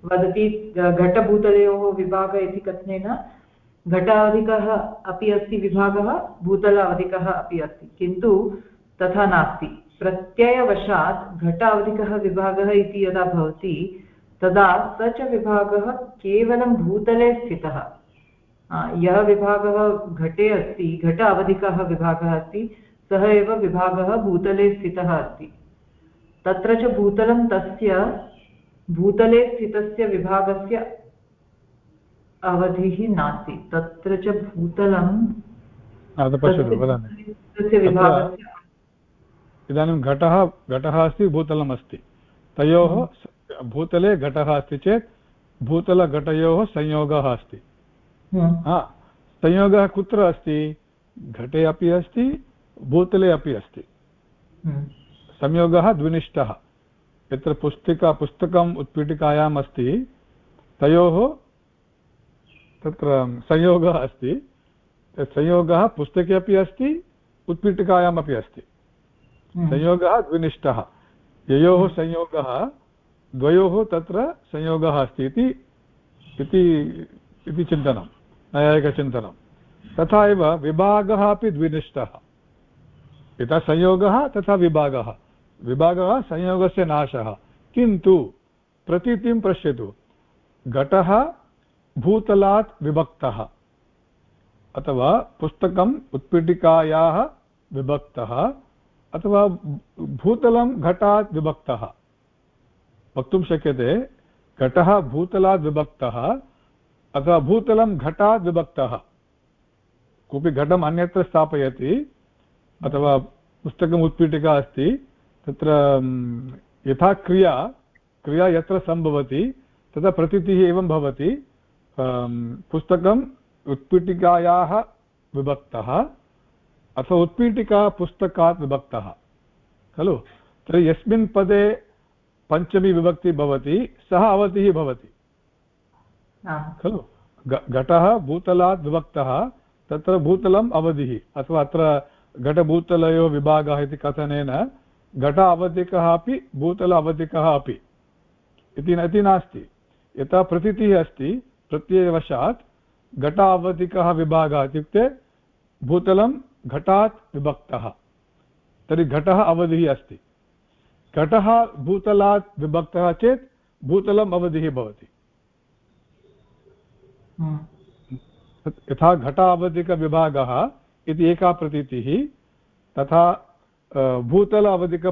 वदति घटभूतलयोः विभागः इति कथनेन घटावधिकः अपि अस्ति विभागः, भूतलावधिकः अपि अस्ति। किन्तु तथा नास्ति। प्रत्ययवशात् घटावधिकः विभागः इति यदा भवति तदा स च विभागः केवलं भूतले स्थितः। यः विभागः घटे अस्ति घट अवधिकः विभागः अस्ति सः एव विभागः भूतले स्थितः अस्ति। तत्र च भूतलं तस्य भूतले स्थितस्य विभागस्य अवधिः नास्ति। तत्र च भूतलं तस्य विभागस्य इदानीं घटः घटः अस्ति भूतलम् अस्ति तयोः हम्म। भूतले घटः अस्ति चेत् भूतलघटयोः संयोगः अस्ति हम्म। संयोगः कुत्र अस्ति घटे अपि अस्ति भूतले अपि अस्ति हम्म। संयोगः द्विनिष्ठः यत्र पुस्तिका पुस्तकम् उत्पीठिकायाम् अस्ति तयोः तत्र संयोगः अस्ति संयोगः पुस्तके अपि अस्ति उत्पीठिकायाम् अपि अस्ति। संयोगः द्विनिष्ठः। ययोः हम्म। संयोगः द्वयोः तत्र संयोगः अस्ति इति चिन्तनं नैयायिकचिन्तनं। तथा एव विभागः अपि द्विनिष्ठः। यथा संयोगः तथा विभागः। विभागः संयोगस्य नाशः। किन्तु प्रतीतिं पश्यतु। घटः भूतलात् विभक्तः। अथवा पुस्तकम् उत्पीठिकायाः विभक्तः। अथवा भूतलं घटात् विभक्तः। वक्तुं शक्यते, घटः भूतलात् विभक्तः अथवा भूतलं घटात् विभक्तः। कोऽपि घटम् अन्यत्र स्थापयति, अथवा पुस्तकम् उत्पीठिका अस्ति, तत्र यथा क्रिया क्रिया यत्र सम्भवति तदा प्रतीतिः एवं भवति पुस्तकम् उत्पीठिकायाः विभक्तः। अथवा उत्पीठिका पुस्तकात् विभक्तः। खलु? तर्हि यस्मिन् पदे पञ्चमी विभक्तिः भवति सः अवधिः भवति। खलु? घटः भूतलात् विभक्तः तत्र भूतलम् अवधिः अथवा अत्र घटभूतलयो विभागः इति कथनेन घट अवधिकः अपि भूतल अवधिकः अपि। इति इति नास्ति। यथा प्रतीतिः अस्ति प्रत्ययवशात् घट अवधिकः विभागः इत्युक्ते भूतलं घटात् विभक्तः। तर्हि घटः अवधिः अस्ति। घटः भूतलात् विभक्तः चेत् भूतलम् अवधिः भवति। हम्म। यथा घटावधिकविभागः इति एका प्रतीतिः तथा भूतल अवधिक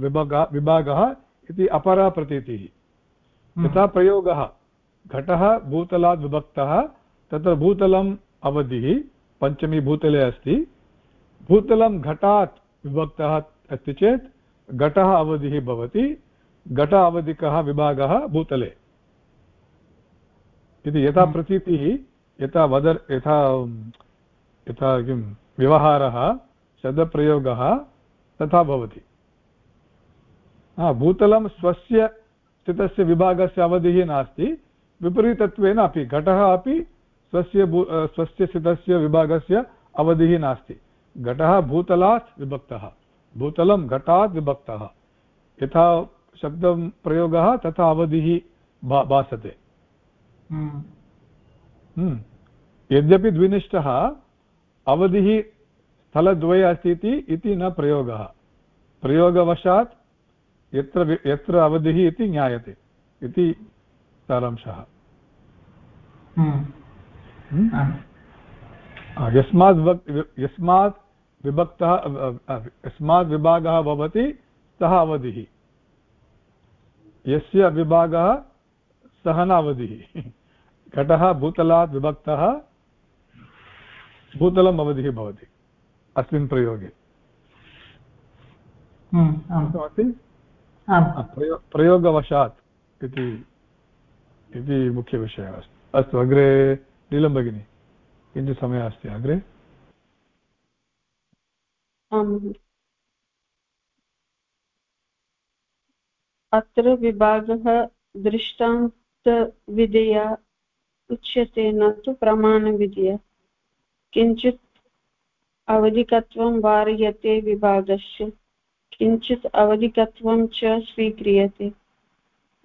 विभागः विभागः इति अपरा प्रतीतिः। हम्म। यथा प्रयोगः घटः भूतलात् विभक्तः तत्र भूतलम् अवधिः पञ्चमी भूतले अस्ति। भूतलं घटात् विभक्तः अस्ति चेत् घटः अवधिः भवति घट अवधिकः विभागः भूतले। इति यथा हम्म। प्रतीतिः यथा वदर् यथा यथा किं व्यवहारः शब्दप्रयोगः तथा भवति। भूतलं स्वस्य स्थितस्य विभागस्य अवधिः नास्ति विपरीतत्वेन अपि घटः अपि स्वस्य स्वस्य स्थितस्य विभागस्य अवधिः नास्ति। घटः भूतलात् विभक्तः। भूतलं घटात् विभक्तः। यथा शब्दं प्रयोगः तथा अवधिः भा भासते। हम्म। हम्म। यद्यपि द्विनिष्ठः अवधिः स्थलद्वये अस्ति इति न प्रयोगः। प्रयोगवशात् यत्र यत्र अवधिः इति ज्ञायते। इति सारांशः। हम्म। यस्मात् यस्मात् विभक्तः यस्मात् विभागः भवति सः अवधिः। यस्य विभागः सः न अवधिः। घटः भूतलात् विभक्तः भूतलम् अवधिः भवति अस्मिन् प्रयोगे। हम्म, प्रयोगवशात् इति मुख्यविषयः अस्ति। अस्तु अग्रे नीलं भगिनी किञ्चित् समयः अस्ति अग्रे? अत्र विभागः दृष्टान्तविधया उच्यते न तु प्रमाणविधया। किञ्चित् अवधिकत्वं वार्यते विभागस्य, किञ्चित् अवधिकत्वं च स्वीक्रियते।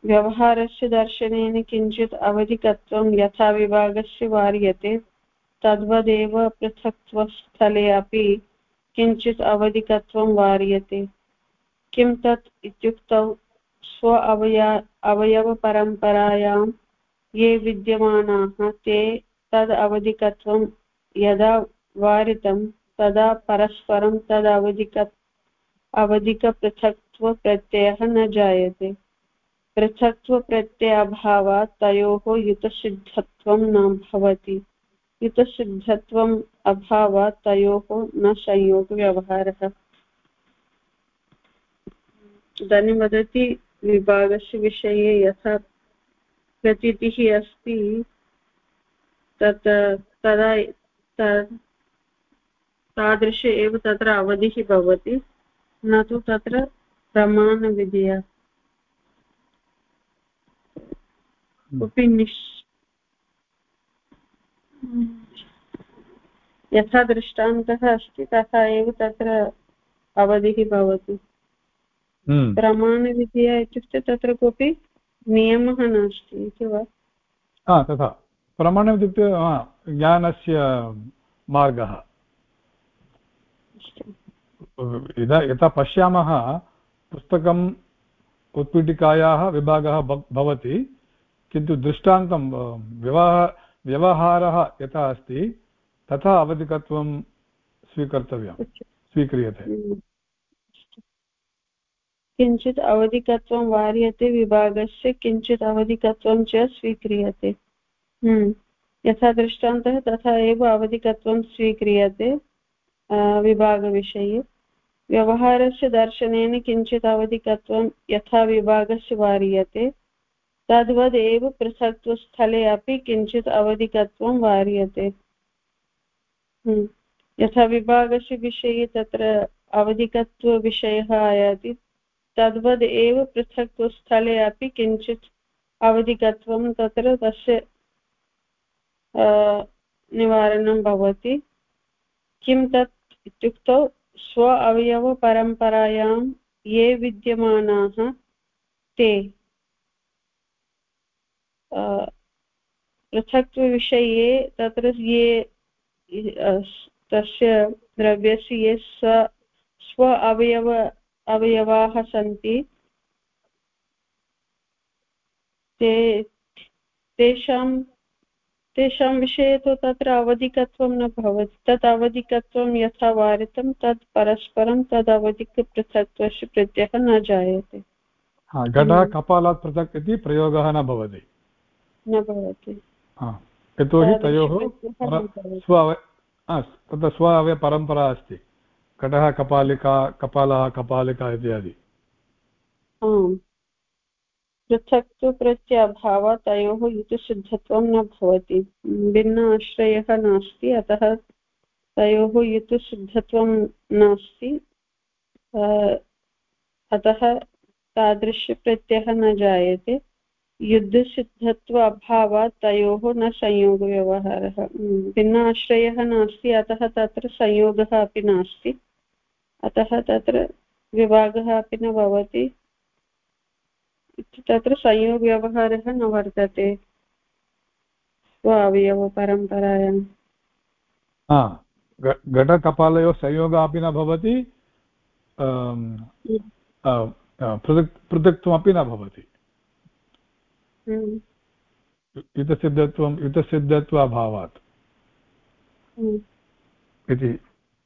व्यवहारस्य दर्शनेन किञ्चित् अवधिकत्वं यथा विभागस्य वार्यते, तद्वदेव पृथक्त्वस्थले अपि किञ्चित् अवधिकत्वं वार्यते। किं तत् इत्युक्तौ स्व अवया, अवयवपरम्परायां ये विद्यमानाः, ते तद् अवधिकत्वं यदा वारितं, तदा परस्परं तद् अवधिक अवधिकपृथक्त्वप्रत्ययः न जायते। पृथक्त्वप्रत्ययाभावात् तयोः युतसिद्धत्वं न भवति। युतसिद्धत्वम् अभावात् तयोः न संयोगव्यवहारः इदानीं वदति विभागस्य विषये यथा प्रतीतिः अस्ति तत् तदा तादृश एव तत्र अवधिः भवति न तु तत्र प्रमाणविधया। कोऽपि निश् यथा दृष्टान्तः अस्ति तथा एव तत्र अवधिः भवति। हम्म। प्रमाणविधया इत्युक्ते तत्र कोऽपि नियमः नास्ति इति वा? हा तथा। प्रमाणम् इत्युक्ते ज्ञानस्य मार्गः। यदा यथा पश्यामः पुस्तकम् उत्पीठिकायाः विभागः भवति किन्तु दृष्टान्तं व्यवहार व्यवहारः यथा अस्ति तथा अवधिकत्वं स्वीकर्तव्यं स्वीक्रियते। किञ्चित् अवधिकत्वं वार्यते विभागस्य किञ्चित् अवधिकत्वं च स्वीक्रियते। हम्म। यथा दृष्टान्तः तथा एव अवधिकत्वं स्वीक्रियते विभागविषये। व्यवहारस्य दर्शनेन किञ्चित् अवधिकत्वं यथा विभागस्य वार्यते तद्वदेव पृथक्त्वस्थले अपि किञ्चित् अवधिकत्वं वार्यते हम्म। यथा विभागस्य विषये तत्र अवधिकत्वविषयः आयाति, तद्वद् एव पृथक्त्वस्थले अपि किञ्चित् अवधिकत्वं तत्र तस्य निवारणं भवति किं तत् इत्युक्तौ स्व अवयवपरम्परायां ये विद्यमानाः, ते पृथक्त्वविषये तत्र ये तस्य द्रव्यस्य ये स्व स्व अवयव अवयवाः सन्ति ते तेषां तेषां विषये तु तत्र अवधिकत्वं न भवति। तत् अवधिकत्वं यथा वारितं तत् परस्परं तद् अवधिकपृथक्त्वस्य प्रत्ययः न जायते। घटः कपालात् पृथक् इति प्रयोगः न भवति। न भवति यतोहि तयोः स्व तत्र स्व अवयपरम्परा अस्ति। कटः कपालिका कपालः कपालिका इत्यादि। आम्। पृथक्त्वप्रत्यभावात् तयोः युतसिद्धत्वं न भवति। भिन्न आश्रयः नास्ति अतः तयोः युतसिद्धत्वं नास्ति। अतः तादृशप्रत्ययः न जायते। युद्धसिद्धत्व अभावात् तयोः न संयोगव्यवहारः। भिन्नाश्रयः नास्ति अतः तत्र संयोगः अपि नास्ति। अतः तत्र विभागः अपि न भवति। तत्र संयोगव्यवहारः न वर्तते। स्व अवयवपरम्परायाम् घटकपालयोः संयोगः अपि न भवति पृथक् पृथक्त्वमपि न भवति। युतसिद्धत्वं युतसिद्धत्वाभावात्। इति।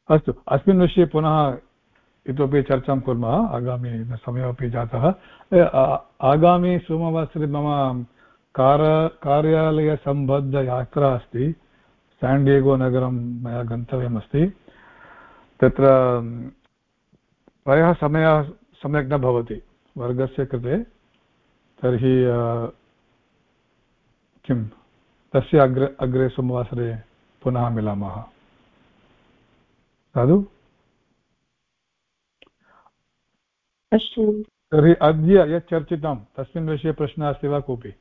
अस्तु अस्मिन् विषये पुनः इतोपि चर्चां कुर्मः। आगामि समयोपि जातः। आगामि सोमवासरे मम कार कार्यालयसम्बद्धयात्रा अस्ति। साण्डियेगो नगरं मया गन्तव्यमस्ति। तत्र प्रायः समयः सम्यक् न भवति। वर्गस्य कृते। तर्हि किं? तस्य अग्रे अग्रे सोमवासरे पुनः मिलामः। साधु? अस्तु। तर्हि अद्य यत् चर्चितं तस्मिन् विषये प्रश्नः अस्ति वा कोऽपि?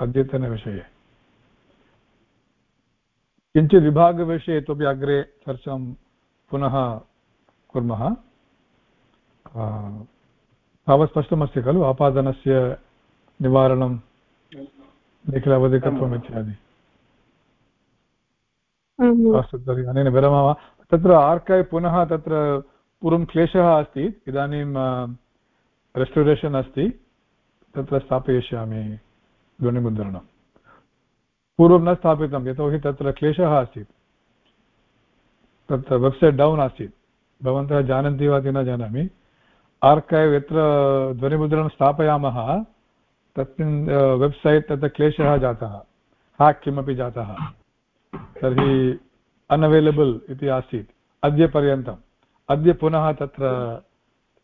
अद्यतनविषये। किञ्चित् विभागविषये इतोपि अग्रे चर्चां पुनः कुर्मः। तावत् स्पष्टमस्ति खलु? आपादनस्य निवारणं निखिलावधिकत्वम् इत्यादि। अस्तु तर्हि अनेन विरमामः। तत्र आर्कैव् पुनः तत्र पूर्वं क्लेशः अस्ति इदानीं रेस्टोरेशन् अस्ति तत्र स्थापयिष्यामि ध्वनिमुद्रणं। पूर्वं न स्थापितं यतोहि तत्र क्लेशः आसीत्। तत्र वेब्सैट् डौन् आसीत्। भवन्तः जानन्ति वा इति न जानामि। आर्कैव् यत्र ध्वनिमुद्रणं स्थापयामः तस्मिन् वेब्सैट् तत्र क्लेशः जातः हाक् किमपि जातः। तर्हि अनवैलबल् इति आसीत्। अद्य पर्यन्तम्। अद्य पुनः तत्र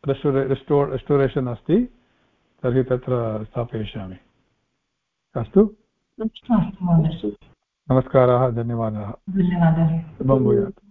रेस्टो रेस्टोरेशन् अस्ति। तर्हि तत्र स्थापयिष्यामि। अस्तु? नमस्काराः धन्यवादाः। धन्यवादः। शुभं भूयात्।